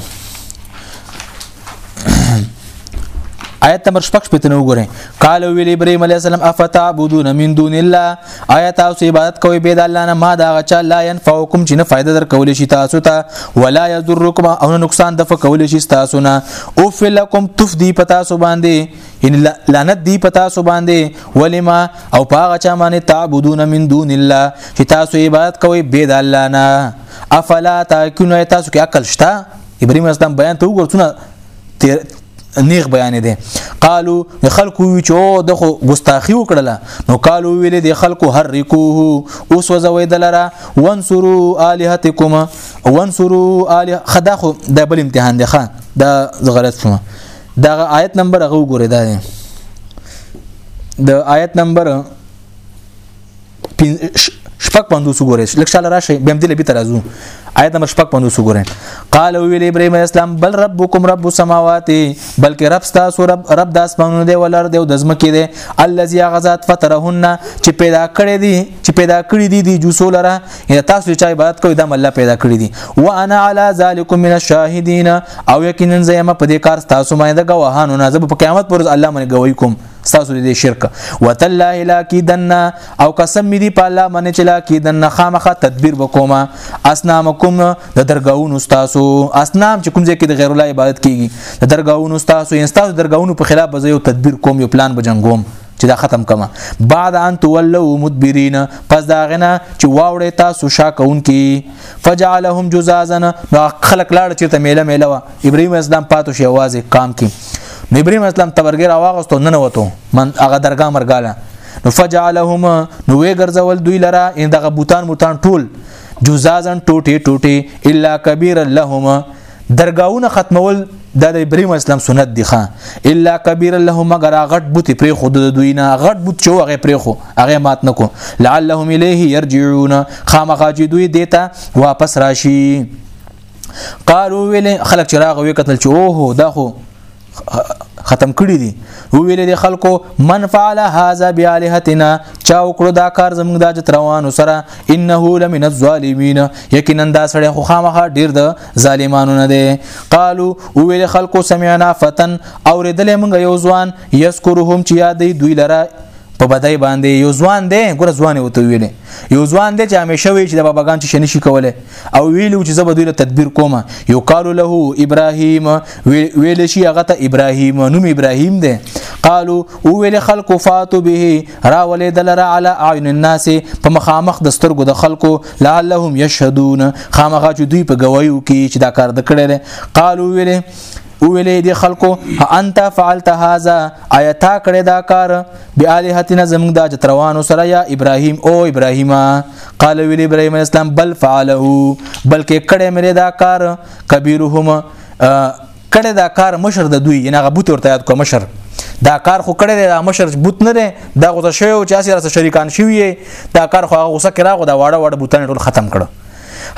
آیت نمبر شپږ پته نو ګورئ قال ویل ابراهيم عليه السلام افتعبدون من دون الله آیت او عبادت کوي به د الله نه ما دا غچا لا ينفعكم چې نه فائدہ در کول شي تاسو ته ولا يضركم او نقصان د فکول شي تاسو نه او فلکم تفدي پتا سو باندې ان لعنت دی په تاسو باندې ولما او پاغه چا باندې تعبدون من دون الله چې تاسو عبادت کوئ بيد الله نه افلا تاکونو تاسو کې عقل شته ابراهيم اسلام بیان ته وګورتونه نیغ بیان دي قالو د خلکو وی چې د خو ګستاخی وکړله نو قالو ویل د خلکو هر ریکوه اوس وزوي دلره وانصروا الهتکم وانصروا اله خدا خو د بل امتحان دی ښه د غلط شوم دا آیت نمبر هغه وګوره دا دی د آیت نمبر شپږ پندوس وګورئ لکه شاله راشي بیا دې لبي ترازو آیت نمبر شپږ پندوس وګورئ قال ویل ابراهيم اسلام بل ربکم رب السماوات بلکې رب تاسو رب رب د اسمانونو دی ولر دی او د زمکې دی الذي غزاد فطرهن چې پیدا کړې دي چې پیدا کړې دي د جوسو لره ان تاسو چې عبادت کوئ دا الله پیدا کړی دي وانا علی ذلک من الشاهدین او یقینا زما په دې کار تاسو باندې د گواهانو نه زب په قیامت پر الله باندې گواہی کوم تاسو دې شرک وتالله لا کیدن او قسم می دی په الله باندې چې لا کیدن خامخه تدبیر وکوما اسنامکم د درگاونو تاسو اسنام چې کوم ځای کې د غیر الله عبادت کیږي د درگاونو تاسو ان تاسو درگاونو په خلاف به یو تدبیر کوم یو پلان بجنګوم چې دا ختم کما بعد ان تولوا مدبرین پس دا غنه چې واوړې تاسو شاکون کی فجعلهم جزازا نو خلق لاړ چې ته میله میله وا ابراهیم اسلام پاتو شی आवाज کام کی نو ابراهیم اسلام تبرګر واغستو نه وته من هغه درګه مرګاله نو فجعلهم نو وی ګرځول دوی لرا ان دغه بوتان موتان ټول جزازا ټوټي ټوټي الا کبیر لهما درگاونه ختمول د ابراهيم اسلام سنت دي ښا الا کبير له مگر غټ بوت پرې خود د دوی نه غټ بوت چو هغه پرې خو هغه مات نکو لعلهم اليه يرجعون خامخا چې دوی دیتا واپس راشي قالو ویل خلک چراغ وکتل چې اوه دا خو ختم کړی دي ویل دي خلکو من فعل هذا بالهتنا چا وکړو دا کار زموږ د جت روانو سره انه لمن الظالمین یقینا دا سړی خو خامخا ډیر د ظالمانو نه دی قالو ویل خلکو سمعنا فتن اوریدل موږ یو ځوان یذکرهم چې یادې دوی لره په بدای باندې یو ځوان دی ګور ځوان وته ویلې یو ځوان دی چې همیشه وی چې د باباګان چې شنه شي کوله او ویلو چې زبر دوی له تدبیر کومه یو قالو له ابراهیم ویل شي هغه ته ابراهیم نوم ابراهیم دی قالو او ویل خلق فاتو به راولې دلر علی اعین الناس په مخامخ د سترګو د خلکو لعلهم یشهدون خامغه چې دوی په گوايو کې چې دا کار د کړل قالو ویل او ویلې دي خلکو انت فعلت هذا ایتا کړه دا کار بیالهتنا زموږ د چتروانو سره یا ابراهیم او ابراهیم قال ویل ابراهیم اسلام بل فعله بلکې کړه مې دا کار کبیرهم کړه دا کار مشر د دوی نه غبوت ورته یاد کو مشر دا کار خو کړه دا مشر بوت نه دی دا غوته شوی او چې سره شریکان شوی دا کار خو غوسه کرا غو دا واړه واړه بوتان ټول ختم کړه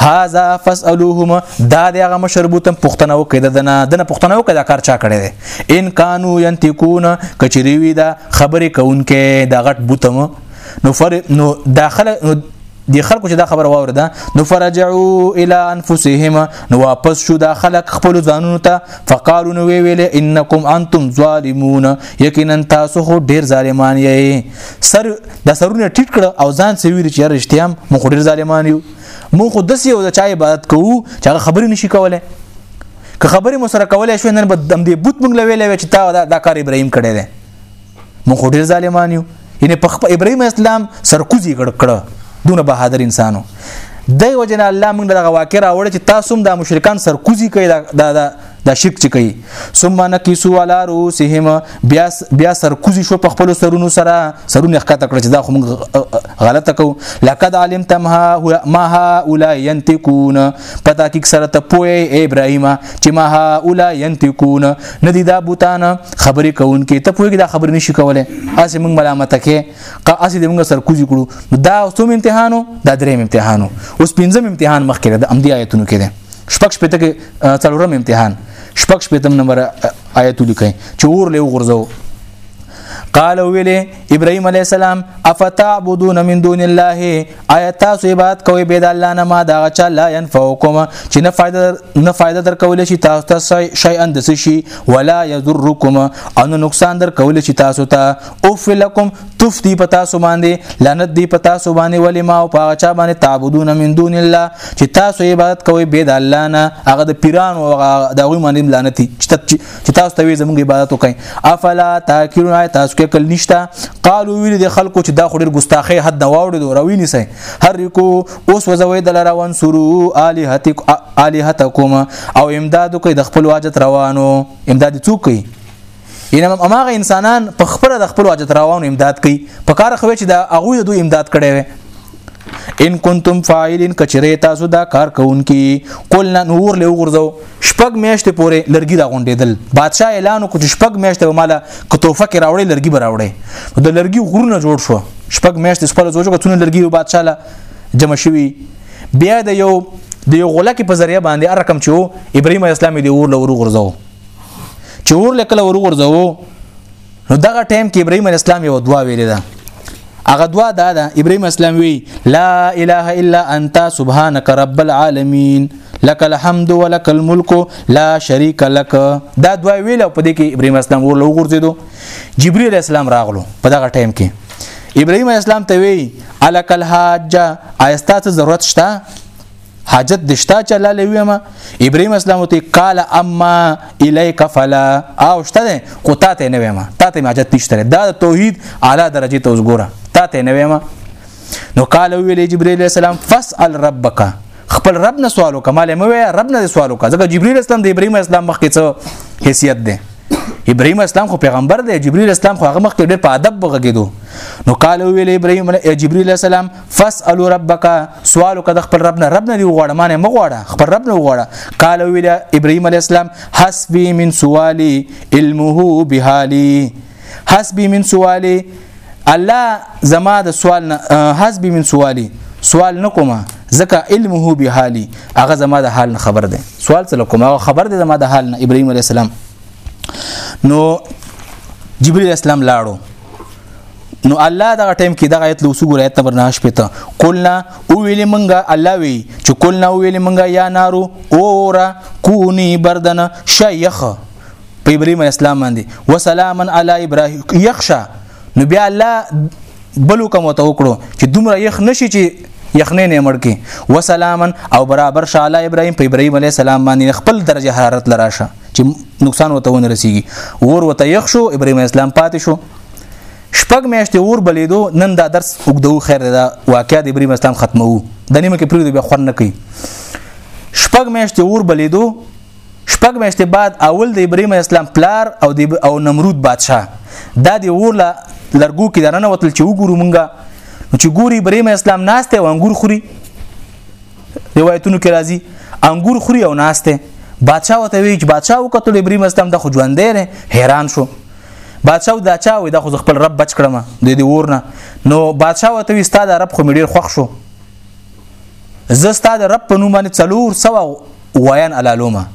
هاذا فاسالوهما دا دغه مشربوتم پښتنه وکړه د دنه دنه پښتنه وکړه دا کار چا کړی دی ان کانو ينتقون کچریوی دا خبرې کوونکې دا غټ بوتم نو فر نو داخله دی خلکو چې دا خبر واورده نو فرجعوا الى انفسهم نو واپس شو دا خلک خپل ځانونو ته فقالوا نو ویل انکم انتم ظالمون یقینا تاسو خو ډیر ظالمان یې سر د سرونه ټیټ کړ او ځان سویل چې رښتیام مو خو ډیر ظالمان یو مو خو دسی او د چا عبادت کوو چې هغه خبرې نشي کولای که خبرې مو سره کولای شو نن به دم دې بوت مونږ لوي لوي چې تا دا, دا کار ابراهيم کړی دی مونږ خو ډیر ظالمان یو یعنی په خپل ابراهیم اسلام سرکوزی کړ کړ دونه بهادر انسانو دای وجنه الله موږ دغه واقع راوړ چې تاسو هم د مشرکان سرکوزی کوي دا دا دا شرک چې کوي ثم نکسو علی رؤسهم بیا بیا سرکوزی شو په خپل سرونو سره سرونه ښکته کړ چې دا خو موږ غلطه کو لقد علمت ما ما هؤلاء ينتقون پتا کې سره ته پوي ابراهيم چې ما هؤلاء ينتقون نه دی دا بوتان خبرې کوونکې ته پوهیږي دا خبرې نشي کولای اسې موږ ملامت کې که اسې د موږ سرکوزي کړو دا اوسوم امتحانو دا دریم امتحانو اوس پنځم امتحان مخکې ده امدی آیتونو کې ده شپږ شپې ته څلورم امتحان شپږ شپې تم نمبر آیت لیکي چې اور له غرزو قال ویله ابراهيم عليه السلام افتعبدون من دون الله آیا تاسو عبادت کوئ بيد الله نه ما دا چا لا ينفعكم چې نه فائدہ نه فائدہ در کول شي تاسو ته شي اند شي ولا يضركم ان نقصان در کول شي تاسو ته او فلکم تفتی پتا سو باندې لعنت دی پتا سو باندې ولی ما او پاغه چا باندې تعبدون من دون الله چې تاسو عبادت کوئ بيد الله نه هغه د پیرانو او دغه باندې لعنتی چې چې تاسو ته زموږ عبادت وکړي افلا تاکلون آی تاسو کې کل نشتا قالو ویل د خلکو چې دا خډیر ګستاخی حد واوړي دو روي نسي هر ریکو اوس وزوي د لرا وانصرو الہتک الہتکم او امداد کوي د خپل واجت روانو امداد څوک کوي ینه اماغه انسانان په خپل د خپل واجت روانو امداد کوي په کار خو چې دا هغه د دوی امداد کړي وي ان کنتم فاعلین کچری تاسو دا کار کوونکی قلنا نور له غرزو شپږ میاشتې پورې لرګي را غونډېدل بادشاه اعلان وکړ چې شپږ میاشتې به مالا که توفه کې راوړې لرګي به راوړې نو د لرګي غرونه جوړ شو شپږ میاشتې خپل زوجو کتونه لرګي یو بادشاه له جمع شوي بیا د یو د یو غلکې په ذریعہ باندې هر رقم چې ابراهیم اسلام دی اور له ورو غرزو چې اور له کله ورو غرزو نو دغه ټیم کې ابراهيم عليه السلام یو دعا ویلې ده هغه دعا دا ده ابراهيم اسلام وی لا اله الا انت سبحانك رب العالمين لك الحمد ولك الملك لا شريك لك دا دعا ویل په دې کې ابراهيم اسلام ورلو ورزيدو جبريل اسلام راغلو په دغه ټایم کې ابراهيم اسلام ته وی الک الحاج آیستا ته ضرورت شته حاجت دشتا چې الله لوي ما ابراهيم اسلام ته قال اما اليك فلا او شته خو تا ته نه وېما تا ته حاجت نشته دا توحید اعلی درجه ته وګوره تا ته نه وېما نو قال ویل جبريل السلام فاسال ربک خپل رب نه سوال وکړه مال مو رب نه سوال وکړه ځکه جبريل اسلام د ابراهيم اسلام مخکې څه حیثیت ده ابراهيم اسلام خو پیغمبر دی جبريل اسلام خو هغه مخکې ډېر په ادب بغږیدو نو قال ویل ابراهيم جبريل السلام فاسالو ربک سوال وکړه د خپل رب نه رب نه دی وغواړه مانه مغواړه خپل رب نه وغواړه قال ویل ابراهيم عليه السلام حسبي من سوالي علمه بحالي حسبي من سوالي الله زما د سوال نه حسبي من سوالي سوال نکوم ځکه علمه بحالي هغه زما د حال خبر ده سوال څه کوم هغه خبر ده زما د حال نه ابراهيم عليه السلام نو جبريل اسلام لاړو نو الله دغه ټیم کې دغه آیت لوسو ګور آیت نمبر 9 پته قلنا او ویل منګه الله وی چې قلنا او ویل منګه یا نارو اورا کونی بردن شیخ په ابراهیم اسلام باندې وسلاما علی ابراهیم یخشا نو بیا الله بلو کوم ته وکړو چې دومره یخ نشي چې یخنې نه مړ کې وسلاما او برابر شاله ابراهیم په ابراهیم علی السلام باندې خپل درجه حرارت لراشه چې نقصان وته ونه رسیږي ور وته یخ شو ابراهیم اسلام پاتې شو شپږ میاشتې اور بلیدو نن دا درس وګدو خیر دا واقعیا د ابراهیم اسلام ختمو د نیمه کې پریدو بیا خور نه کوي شپږ میاشتې اور بلیدو شپږ میاشتې بعد اول د ابراهیم اسلام پلار او د او نمرود بادشاه دا د اور لا لرګو کې درنه وتل چې وګورو مونږه چې ګوري ابراهیم اسلام ناشته او انګور خوري روایتونو کې راځي انګور خوري او ناشته بادشاہ وته وی چې بادشاہ وکتل ابراهيم اسلام د خو ژوند دی حیران شو بادشاہ دا چا وي دا خو خپل رب بچ کړم د دې ورنه نو بادشاہ وته وی ستاده رب خو مډیر خوښ شو زه ستاده رب په نوم باندې څلور سو وایان علالومه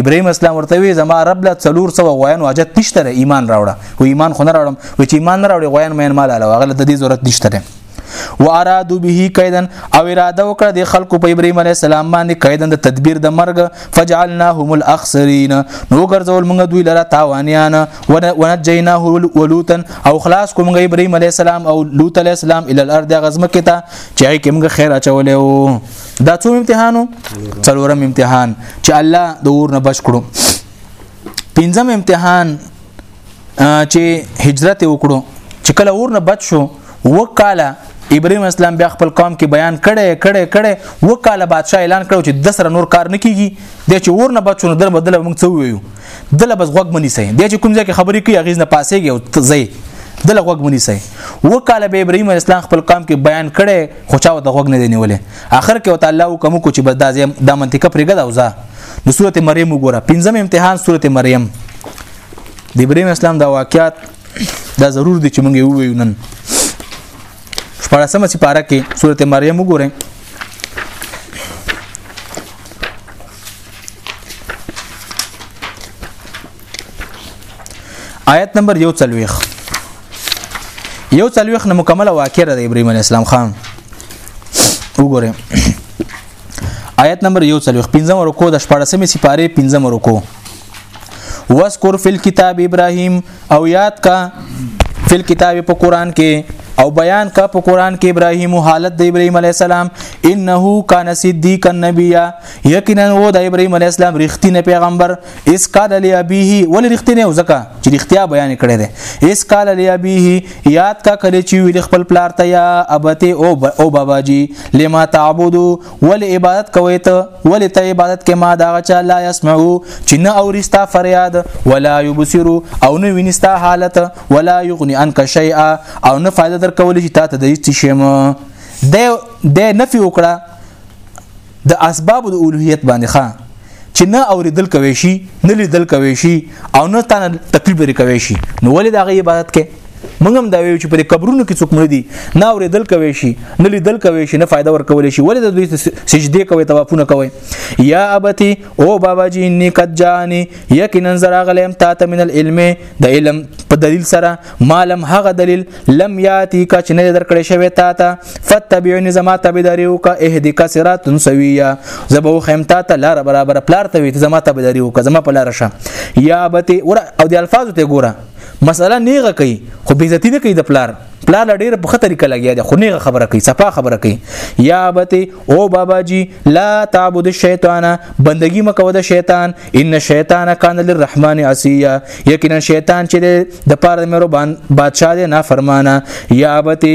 ابراهيم اسلام ورته وی زما رب له څلور سو وایان واجت نشته ایمان راوړه و ایمان خو نه راوړم و چې ایمان نه راوړي وایان مې مال علاوه غل د دې ضرورت نشته و ارادو به کیدن او اراده وکړه د خلکو په ابراهیم علی السلام باندې کیدن د تدبیر د مرګ فجعلناهم الاخسرین نو ګرځول موږ دوی لره تاوانیان ونجیناه ولوتن او خلاص کوم ابراهیم علی السلام او لوط علی السلام ال الارض غزم کته چې کې موږ خیر اچولې او دا څو امتحانو څلورم امتحان چې الله د اور نه بچ کړو پنځم امتحان چې هجرت وکړو چې کله اور نه بچ شو وکاله ابراهيم اسلام بیا خپل قوم کې بیان کړي کړي کړي وکاله بادشاه اعلان کړو چې د سره نور کار نه کیږي د چې اور نه بچو در بدل موږ څه ویو دله بس غوګ منی سي د چې کوم ځای کې خبرې کوي اغیز نه پاسيږي او تزي دله غوګ منی سي وکاله به ابراهيم اسلام خپل قوم کې بیان کړي خو چا د غوګ نه دی نیولې اخر کې وته الله حکم کو چې بس دا د منطقه پرېګه دا وزا د سورته مریم وګوره پنځم امتحان سورته مریم د ابراهیم اسلام دا واقعیات دا ضرور دي چې مونږ یې وویو نن شپږمه سپاره کې سورته مریم وګورئ آیت نمبر یو چلويخ یو چلويخ نه مکمله واقعه ده ابراهيم عليه السلام خان وګورئ آیت نمبر 1 40 پنځم رکو د 14مې سپاره پنځم رکو وذكر فی الكتاب ابراهیم او یاد کا فی الكتاب په قران کې او بیان کا په قران کې ابراهیم او حالت د ابراهیم علی السلام انه کان صدیقا نبیا یقینا و د ابراهیم علی السلام رښتینه پیغمبر اس قال علی ابيه ول رښتینه او زکه چې رښتیا بیان کړی دی اس قال علی ابيه یاد کا کړی چې ویل خپل پلار ته یا ابته او با او بابا جی لما تعبدو ول عبادت کوي ته ول ته عبادت کې ما دا چا لا يسمعو چې نه اورستا فریاد ولا يبصرو او نه وینستا حالت ولا يغني عنك شيئا او نه فائدہ در کول چې تا ته د هیڅ شی مو د د نفي وکړه د اسباب د اولوهیت باندې ښه چې نه اوریدل کوي شي نه لیدل کوي شي او نه تانه تکلیف لري کوي شي نو ولې دا غي عبادت کې موږ هم دا ویو چې پر قبرونو کې څوک مړ دي نه اوریدل کوي شي نه لیدل کوي شي نه فائدہ ور کول شي ولې د دوی سجدي کوي توافونه کوي یا ابتی او بابا جی انی قد جانی یقینا زراغلم تا ته من العلم د علم په دلیل سره مالم هغه دلیل لم یاتی کا چې نه درکړې شوی تا ته فتبعوني زما تابعداري وکه اهدیک صراط سویه زبو خیمتا ته لار برابر پلار ته وي زما تابعداري وکه زما په لار شه یا بتی ور او دی الفاظ ته ګوره مسله نیغه کوي خو بیزتی نه کوي د پلار پلار ډیر په خطر کې لګیا دی خو نیغه خبره کوي صفا خبره کوي یا بتی او بابا جی لا تعبد الشیطان بندگی مکو د شیطان ان شیطان کان للرحمن عصیا یقینا شیطان چې د پاره مې ربان بادشاہ دی نافرمانه یا بتی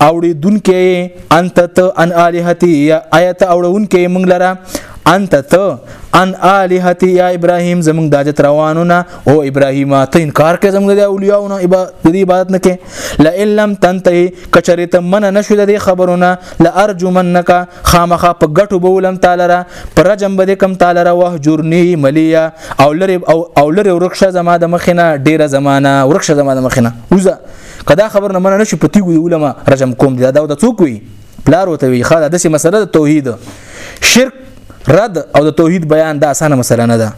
اوړیدونکې انت ته ان الہتی یا آیت اوړونکې مونږ لره انت ته ان الہتی یا ابراهیم زمونږ د حاجت روانونه او ابراهیم ته انکار کوي زمونږ د اولیاءونو عبادت عبادت نه کوي لا ان لم تنتهي کچری ته من نه شو د خبرونه لا ارجمنک خامخه په غټو بولم تعالی را پر جنب د کم تعالی را وهجرنی ملیا او لری او لری ورخصه زما د مخینه ډیره زمانہ ورخصه زما د مخینه وزه کدا خبر نه مننه شو پتی وی علماء رجم کوم دا دا څوک وی پلار وته وی خاله د سي مسله د توحید شرک رد او د توحید بیان دا اسانه مسله نه ده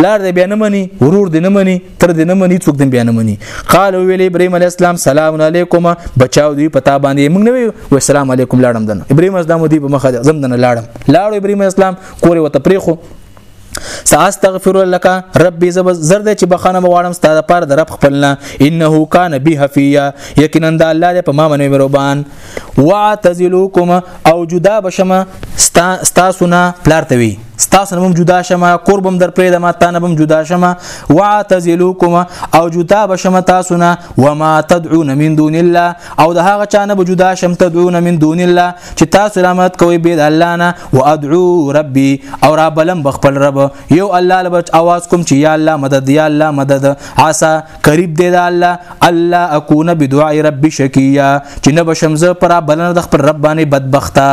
پلار دې بیا نه مني ورور دې نه مني تر دې نه مني څوک دې بیا نه مني قال ویل ابراهيم عليه السلام سلام علیکم بچاو دی پتا باندې موږ نه وی سلام علیکم لاړم دن ابراهيم اسلام دی په مخه زم دن لاړم لاړو ابراهيم اسلام کور وته پریخو ساستغفر لك ربي زرد چې بخانه مواړم ستاسو لپاره د رب خپلنا انه کان به حفیا یقینا د الله دې په ما باندې مهربان واعتزلوکم او جدا بشمه ستاسو نه پلارتوي ستاسو نه جدا شمه قربم در پرې د ما تانه بم جدا شمه واعتزلوکم او جدا بشمه تاسو نه وما تدعون من دون الله او د هغه چانه به جدا شم تدعون من دون الله چې تاسو رحمت کوي به الله نه وادعو ربي او را بلم بخپل رب یو الله لبچ आवाज کوم چې یا الله مدد یا الله مدد عسى قریب دی دا الله الله اكون بدعاء ربي شکیا چې نه بشم زه پر بلنه د خپل رب باندې بدبخته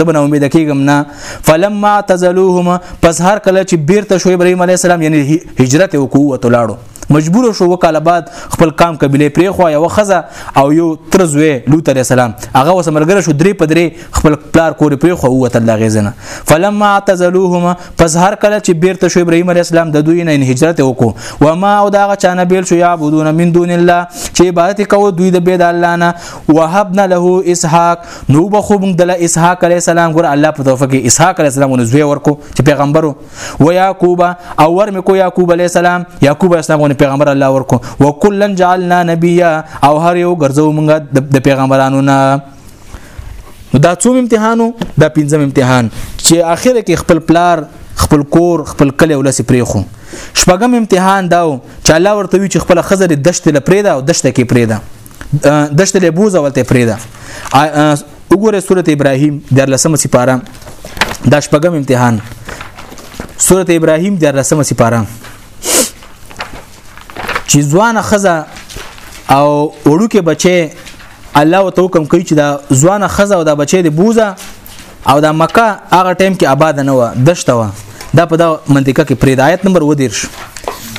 زبنه امید کیږم نه فلما تزلوهما پس هر کله چې بیرته شو ابراهيم عليه السلام یعنی هجرت او قوت لاړو مجبور شو وکاله بعد خپل قام قبيله پرې خو یو خزه او یو تر زوی لوط عليه السلام هغه وسه مرګره شو درې په درې خپل پلار کور پرې خو وته الله غزنه فلما اعتزلوهما پس هر کله چې بیرته شو ابراهيم عليه السلام د دوی نه هجرت وکړو و ما او دا چانه بیل شو یعبدون من دون الله چې عبادت کوو دوی د بيد الله نه وهبنا له اسحاق نو بخو موږ د اسحاق عليه السلام ګور الله په توفه کې اسحاق عليه السلام نو زوی ورکو چې پیغمبرو و یعقوب او ور مې کو یعقوب علی السلام یعقوب اسلام غو پیغمبر الله ورکو وکلن جعلنا نبیا او هر یو ګرځو مونږ د پیغمبرانو نه دا څوم امتحانو دا پنځم امتحان چې اخر کې خپل پلار خپل کور خپل کلی ولسی پریخو شپږم امتحان داو چې الله ورته وی چې خپل خزر دشت لپریدا او دشت کې پریدا دشت له بوزه ولته فریدا وګوره سوره ابراهيم د لسمه سپاره د شپږم امتحان سوره ابراهيم د لسمه سپاره چې ځوانه خزه او وړوکه بچي الله وتعالى کوم کوي چې دا ځوانه خزه او دا بچي د بوزه او دا مکه هغه ټیم کې آباد نه و دشته و دا په دا منطقه کې پرې د آیت نمبر و دیرش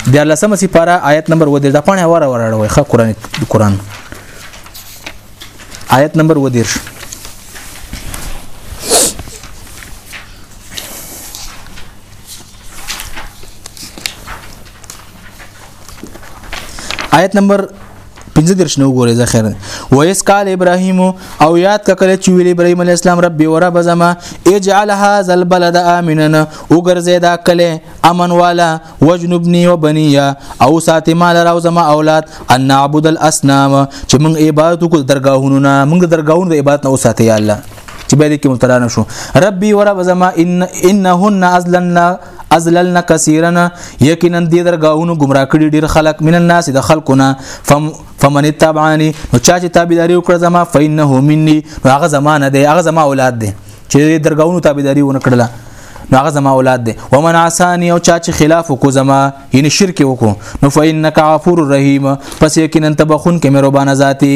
بیا لسمه سی پارا آیت نمبر و دیرش دا پانه وره وره وي خه قران قران آیت نمبر و دیرش آیت نمبر 15 نو ګورې زه خیر ویس قال ابراهیم او یاد ککله چې ویل ابراهیم علی السلام رب و رب زما اجعل هذا البلد امنا او ګرځې دا کله امن والا وجنبنی وبنیا او ساتي مال راو زما اولاد ان نعبد الاصنام چې موږ عبادت کو درگاهونو نه موږ درگاهونو د عبادت نه او ساتي الله چې به دې کې مبتلا نشو ربي ورب زما ان انهن ازلنا ازللنا کثیرا یقینا دې درگاهونو گمراه کړي ډیر خلک من الناس د خلقونه فم فمن تبعانی نو چا چې تابعداري وکړه زما فینه مني نو هغه زمانه دی هغه زما اولاد دی چې درگاهونو تابعداري ونه کړله نو هغه زما اولاد دی ومن عسانی او چا چې خلاف وکړو زما یعنی شرک وکړو نو فینک غفور الرحیم پس یقینا تبخون کې مهربان ذاتی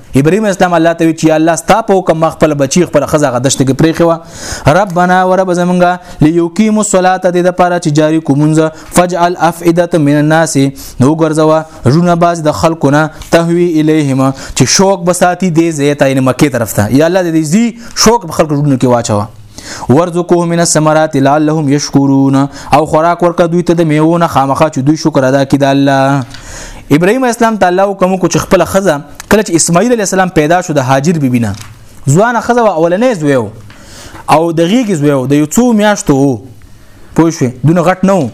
ابراهيم اسلام الله ته چې الله ستا په حکم خپل بچي خپل خزه غدشت کې پرې خو ربنا ورب زمونږه ليقيم الصلاه د لپاره چې جاری کومونځ فجعل افئده من الناس نو ګرځوا رونه باز د خلقونه تهوي اليهما چې شوق بساتی دې زيت عین مکه طرف ته یا الله دې زی شوق خلق رونه کې واچوا ورزقوه من الثمرات لعلهم يشكرون او خوراک ورکړه دوی ته د میوونه خامخا چې دوی شکر ادا کړي د الله ابراهيم اسلام تعالی او کوم کو چې خپل خزه کله چې اسماعیل علی السلام پیدا شو د هاجر بیبی نه ځوان خزه اولنې زویو او د غیږ زویو د یو څو میاشتو پوه شو دونه غټ نه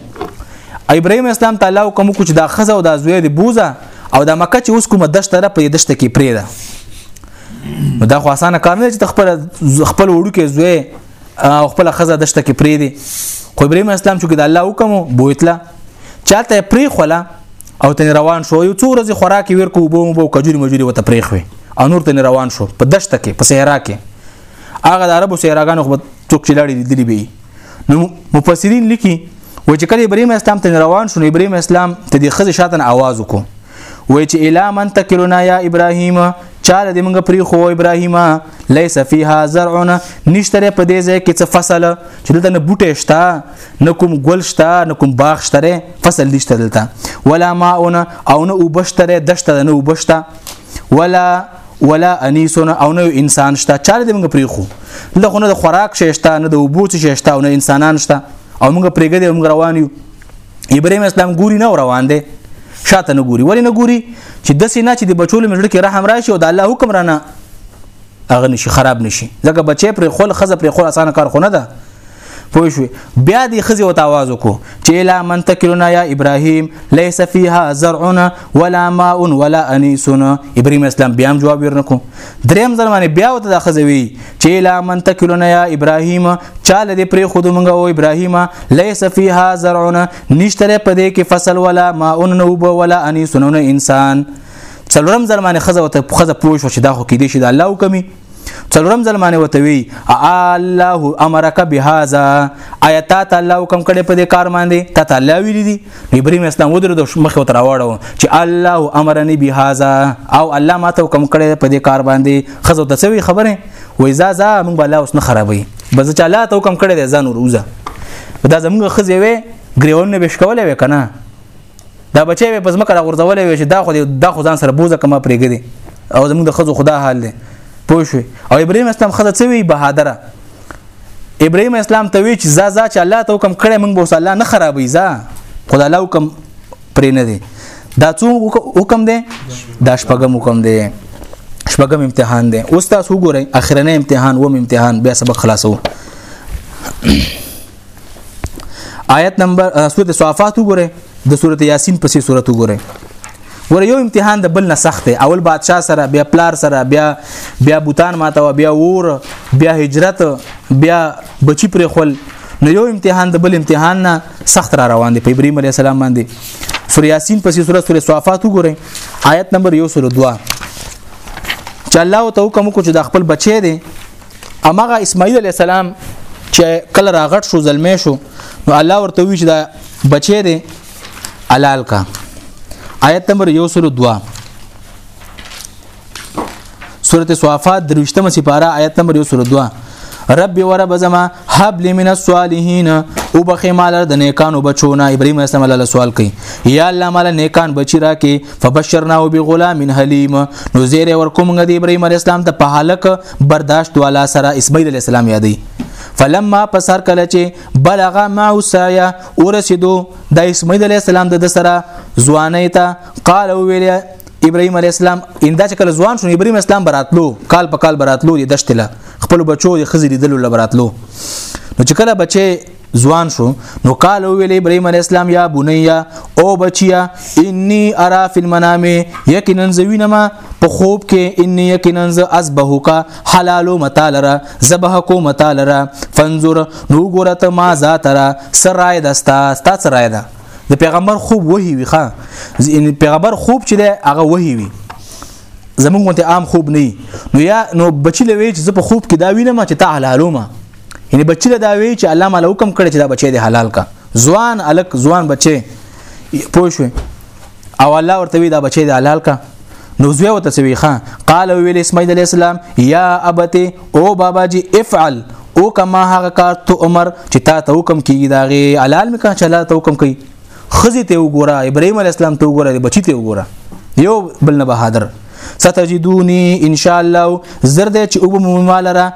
ابراهيم اسلام تعالی کوم کوچ دا خزه او دا زوی دی بوزه او دا مکه چې اوس کومه دشت را په دشت کې پرې ده دا خو اسانه کار نه چې خپل خپل وړو کې زوی او خپل خزه دشت کې پرې دی خو ابراهيم اسلام چې د الله حکم بوتله چاته پرې خوله او تن روان شو یو څو ورځې خوراک ورکو بو مو کجوري مجوري وته پرې خوي او نور تن روان شو په دشت کې په صحرا کې هغه د عربو صحراګانو خو څوک چلاړي دي دلی به نو مفسرین لیکي و چې کله ابراهيم اسلام ته روان شو ابراهيم اسلام ته د خزه شاتن आवाज وکړو و چې الا من تکلنا یا ابراهيم چاله د موږ پری خو ابراهيم ليس فيها زرع نشتره په دې ځای کې څه فصل چې دلته نه بوټي شته نه کوم ګل شته نه کوم باغ شته فصل نشته دلته ولا ماء او نه وبشتره دشته نه وبشته ولا ولا انیسون او نه انسان شته چاره دې موږ پریخو دلته خو نه د خوراک شېشته نه د اوبو څه شېشته او نه انسانان شته او موږ پرېګه دې موږ روان یو ابراهیم اسلام ګوري نه روان دی شاته نه ګوري ولې نه ګوري چې د سینا چې د بچول مزړه کې رحم راشي او د الله حکم رانه اغه نشي خراب نشي ځکه بچي پر خپل خزه پر خپل اسانه کار خو نه ده پوه شو بیا دی خزی او تاواز کو چې لا منتکلنا یا ابراهیم ليس فيها زرعنا ولا ماء ولا انيس ابراهيم اسلام بیا هم جواب ورنکو دریم ځل باندې بیا وته د خزوی چې لا منتکلنا یا ابراهیم چاله دې پرې خود مونږ او ابراهیم ليس فيها زرعنا نشتره پدې کې فصل ولا ماء نوب ولا انيس انسان څلورم ځل باندې خزه وته خزه پوه شو چې دا خو کې دي شي د الله حکمي څلورم ځل باندې وته وی الله امرک بهذا آیات الله حکم کړي په دې کار باندې ته تعالی ویل دي ابراهيم اسلام ودرو د مخ وتر واړو چې الله امرني بهذا او الله ما ته حکم کړي په دې کار باندې خزو ته سوي خبره وې زازا موږ بلا اوس نه خرابوي بس چې الله ته حکم کړي ځان وروزه دا زموږ خزه وي ګریون نه بشکوله وکنه دا بچي به پزما کړه غورځولې وي چې دا خو دا خو ځان سره بوزه کما پرېګدي او زموږ د خزو خدا حال دی پوه شو او ابراهيم اسلام خزه څه وی بهادره ابراهيم اسلام ته وی چې زا زا چې الله ته حکم کړي موږ به الله نه خرابې زا خدای له حکم پرې نه دی دا څو حکم دی دا شپږم حکم دی شپږم امتحان دی اوس تاسو وګورئ اخرنه امتحان وم امتحان بیا سبق خلاصو آیت نمبر سورته صافات وګوره د سورته یاسین پسې سورته وګوره ور یو امتحان د بل نه سخت دی اول بادشاه سره بیا پلار سره بیا بیا بوتان ماته بیا ور بیا هجرت بیا بچی پر خل نو یو امتحان د بل امتحان نه سخت را روان دی په ابراهیم علی السلام باندې سورہ یاسین پسې سورہ سورہ صافات وګورئ آیت نمبر 102 چې الله تو کوم کو چې د خپل بچی دی امغه اسماعیل علی السلام چې کله راغټ شو زلمی شو نو الله ورته وی چې دا بچی دی حلال کا آیت نمبر 102 سورته صافات دروشتمه سپاره آیت نمبر 102 رب و رب زما حب لمن الصالحین او بخې مال د نیکانو بچونه ابراهیم اسلام الله سوال کوي یا الله مال نیکان بچی را کې فبشرناه بغلام حلیم نو زیر ورکوم غد ابراهیم علی السلام ته په هلک برداشت والا سره اسماعیل علی السلام یادی فلما پسر کله چې بلغ ما وسایا ورسیدو د اسماعیل علی السلام د سره ځواني ته قال ویل ابراهيم عليه السلام انده چې کله ځوان شو ابراهيم اسلام براتلو کال په کال براتلو د دشتله خپل بچو د خزې لیدلو لبراتلو نو چې کله بچي ځوان شو نو قال ویل ابراهيم عليه السلام یا بنیا او بچیا انی ارا فی المنام یقینا زوینما په خوب کې انی یقینا ز ازبهک حلال متالرا زبه کو متالرا فنظر نو ګورته ما ذات را سرای دستا ستا سرای دا د پیغمبر خوب وਹੀ وی ښا پیغمبر خوب چې ده هغه وਹੀ وی زمونږ ته عام خوب نه نو یا نو بچی لوي چې په خوب کې دا وینم چې تا حلالومه یعنی بچی له دا وی چې الله مال حکم کړی چې دا بچی دی حلال کا ځوان الک ځوان بچی پوه شو او الله ورته وی دا بچی دی حلال کا نو زوی وته سوی خان قال ویل اسماعیل علی السلام یا ابتی او بابا جی افعل او کما هغه کار تو عمر چې تا ته حکم کیږي دا غي حلال مکان چې الله ته حکم کوي خزي ته وګوره ابراهيم عليه السلام ته وګوره بچي ته وګوره یو بل نه بهادر ستجدونی ان شاء الله زرد چې وب ممالره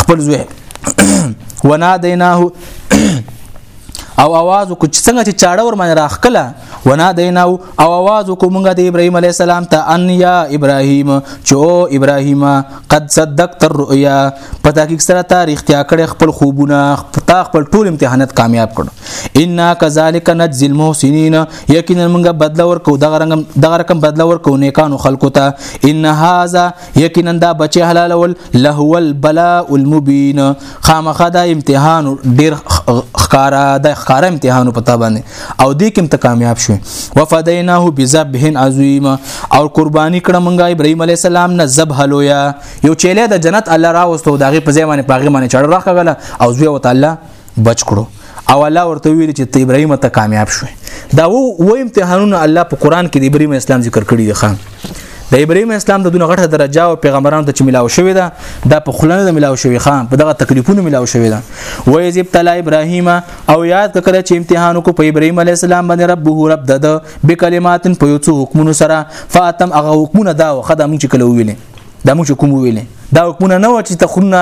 خپل زوی ونا دیناه او आवाज کو چې څنګه چې چاړه ور باندې راخکله ونا دینا او आवाज کو مونږه د ابراهیم علی السلام ته ان یا ابراهیم چو ابراهیم قد صدقت الرؤيا په تحقیق سره تا رښتیا کړې خپل خوبونه تا خپل ټول امتحانات کامیاب کړ ان کذالک نجزی المحسنین یقینا مونږه بدل ورکو دغه رقم دغه رقم بدل ورکو نیکانو خلقو ته ان هاذا یقینا دا بچی حلالول لهو البلاء المبین خامخه دا امتحان ډیر خکارا د خکارا امتحان په تا باندې او دې کوم ته کامیاب شو وفدیناه بذبح عظیم او قربانی کړه مونږه ابراهیم علی السلام نه ذبح لویا یو چيله د جنت الله راوستو داغه په ځای باندې پاغه باندې چړ راخغله او زوی وتعالى بچ کړو او الله ورته ویل چې ته ابراهیم ته کامیاب شوې دا و و امتحانونه الله په قران کې د ابراهیم اسلام ذکر کړی دی خان د ابراهیم اسلام د دونه غټه درجه او پیغمبرانو ته چې ملاو شوې ده دا په خلنه د ملاو شوې خان په دغه تکلیفونو ملاو شوې ده و یذ ابتلا ابراهیم او یاد کړه چې امتحان کو په ابراهیم علی السلام باندې ربه رب دد بکلماتن په یو څو حکمونو سره فاتم هغه حکمونه دا خدامت چې کله ویلې دا موږ کوم ویلې دا حکمونه نه و چې تخرونه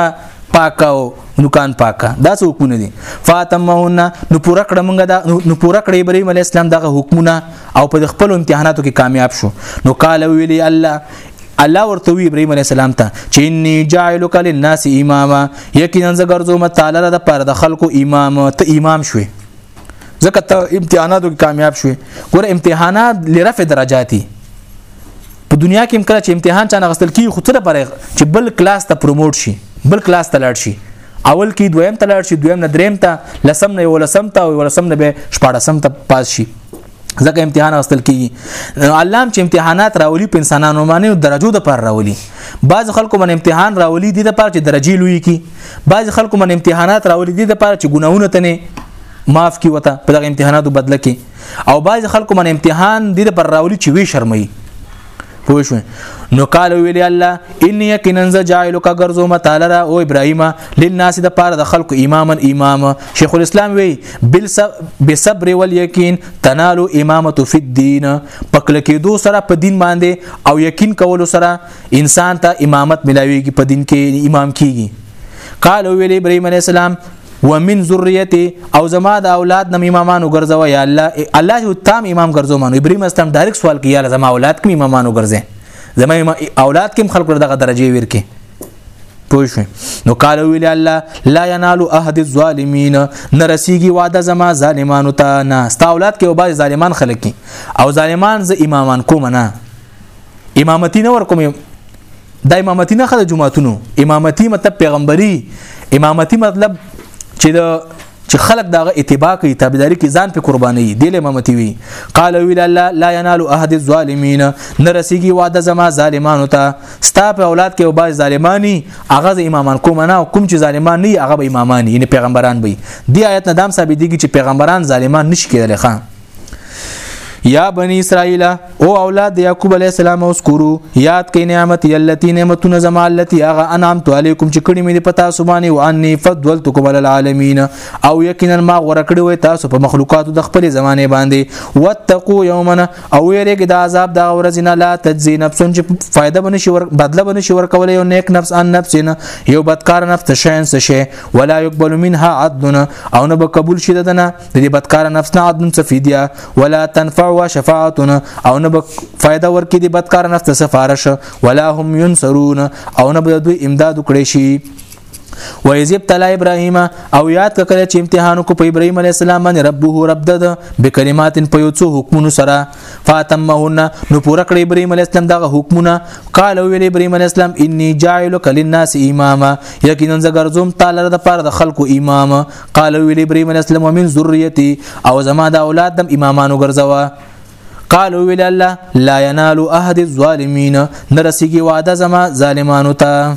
پاک او نوکان پاک دا څه حکمونه دي فاطمهونه نو پوره کړه مونږه دا نو پوره کړه ابراهيم عليه السلام دغه حکمونه او په خپل امتحاناتو کې کامیاب شو نو قال ویلی الله الله ورته وی ابراهيم عليه السلام ته چې اني جاعلک للناس اماما یقینا زه ګرځوم تعالی را د پر د خلکو امام ته امام شوي ځکه ته امتحاناتو کې کامیاب شوي ګور امتحانات لرفع درجاتي په دنیا کې کله چې امتحان چا نغستل کی خو تر پرې چې بل کلاس ته پروموټ شي بل کلاس ته لاړ شي اول کې دویم ته لاړ شي دویم نه دریم ته لسم نه ولسم ته ولسم نه به شپاړسم ته پاس شي ځکه امتحان غستل کیږي علام چې امتحانات راولي په انسانانو باندې درجو د پر راولي بعض خلکو باندې امتحان راولي دي د پر چې درجه لوي کی بعض خلکو باندې امتحانات راولي دي د پر چې ګناونه تنه معاف کی وته په دغه امتحاناتو بدله کی او بعض خلکو من امتحان دې پر راولي چې وی شرمي پوه شو نو قال ویلی الله ان یقینا ز جاعلک غرزو متعال را او ابراهیم للناس د پاره د خلق اماما امام شیخ الاسلام وی بل بصبر والیقین تنال امامت فی الدین پکل کې دو سره په دین باندې او یقین کول سره انسان ته امامت ملاویږي په دین کې امام کیږي قال ویلی ابراهیم علی السلام ومن ذریته او زما د اولاد نم امامانو ګرځوي یا الله الله یو تام امام ګرځو مانو ابراهیم استم ډایرک سوال کوي یا زما اولاد کوم امامانو ګرځي زما اولاد کوم خلق دغه درجه ورکي پوه شو نو قال ویل الله لا ينال احد الظالمين نرسیږي وعده زما ظالمانو ته نه ستا اولاد کې وبای ظالمان خلک او ظالمان ز امامان کوم نه امامتی نه ور کوم دا امامتی نه خده جمعهتونو امامتی مطلب پیغمبري امامتی مطلب چې د چې خلق دغه اتباع کوي تابعداري کې ځان په قرباني دی له امامتي وي قال ویل الله لا ينال احد الظالمين نرسيږي وعده زما ظالمانو ته ستا په اولاد کې وبا ظالماني هغه امامان کوم نه کوم چې ظالمان نه هغه امامان یعنی پیغمبران وي دی آیت نه دام ثابت دي چې پیغمبران ظالمان نشي کېدلی خان یا بنی اسرائیل او اولاد یعقوب علی السلام اوس کورو یاد کئ نعمت یلتی نعمتونه زما التي اغه انعام تو علیکم چې کړي مې پتا سبحانه او انی فضلتکم علی العالمین او یقینا ما غوړه کړی وې تاسو په مخلوقاتو د خپل زمانه باندې واتقوا یوما او یریګ د عذاب د ورځې نه لا تجزی نفس چې فائدہ بنه شي ور بدله بنه شي ور کولای یو نیک نفس ان نفس نه یو بدکار نفس شین څه شي ولا يقبل منها عدل او نه به قبول شي دنه د دې بدکار نفس نه عدن سفیدیا ولا تنفع شفاعتنا او نه فائدہ ورکې دي بدکار نفس ته سفارش ولا هم ينصرون او نه به دوی امداد وکړي شي و یذب تلا ابراهیم او یاد کړه چې امتحان کو په ابراهیم علی السلام باندې ربه رب د به کلمات په یو څو حکمونو سره فاطمهن نو پوره کړ ابراهیم علی السلام دغه حکمونه قال ویل ابراهیم علی السلام انی جاعلک للناس اماما یقینا زګرزم تعالی د پاره د خلکو امام قال ویل ابراهيم عليه السلام من ذريتي او زما د اولاد دم امامانو ګرځوا قال ویل الله لا ينال احد الظالمين نرسيږي وعده زما ظالمانو ته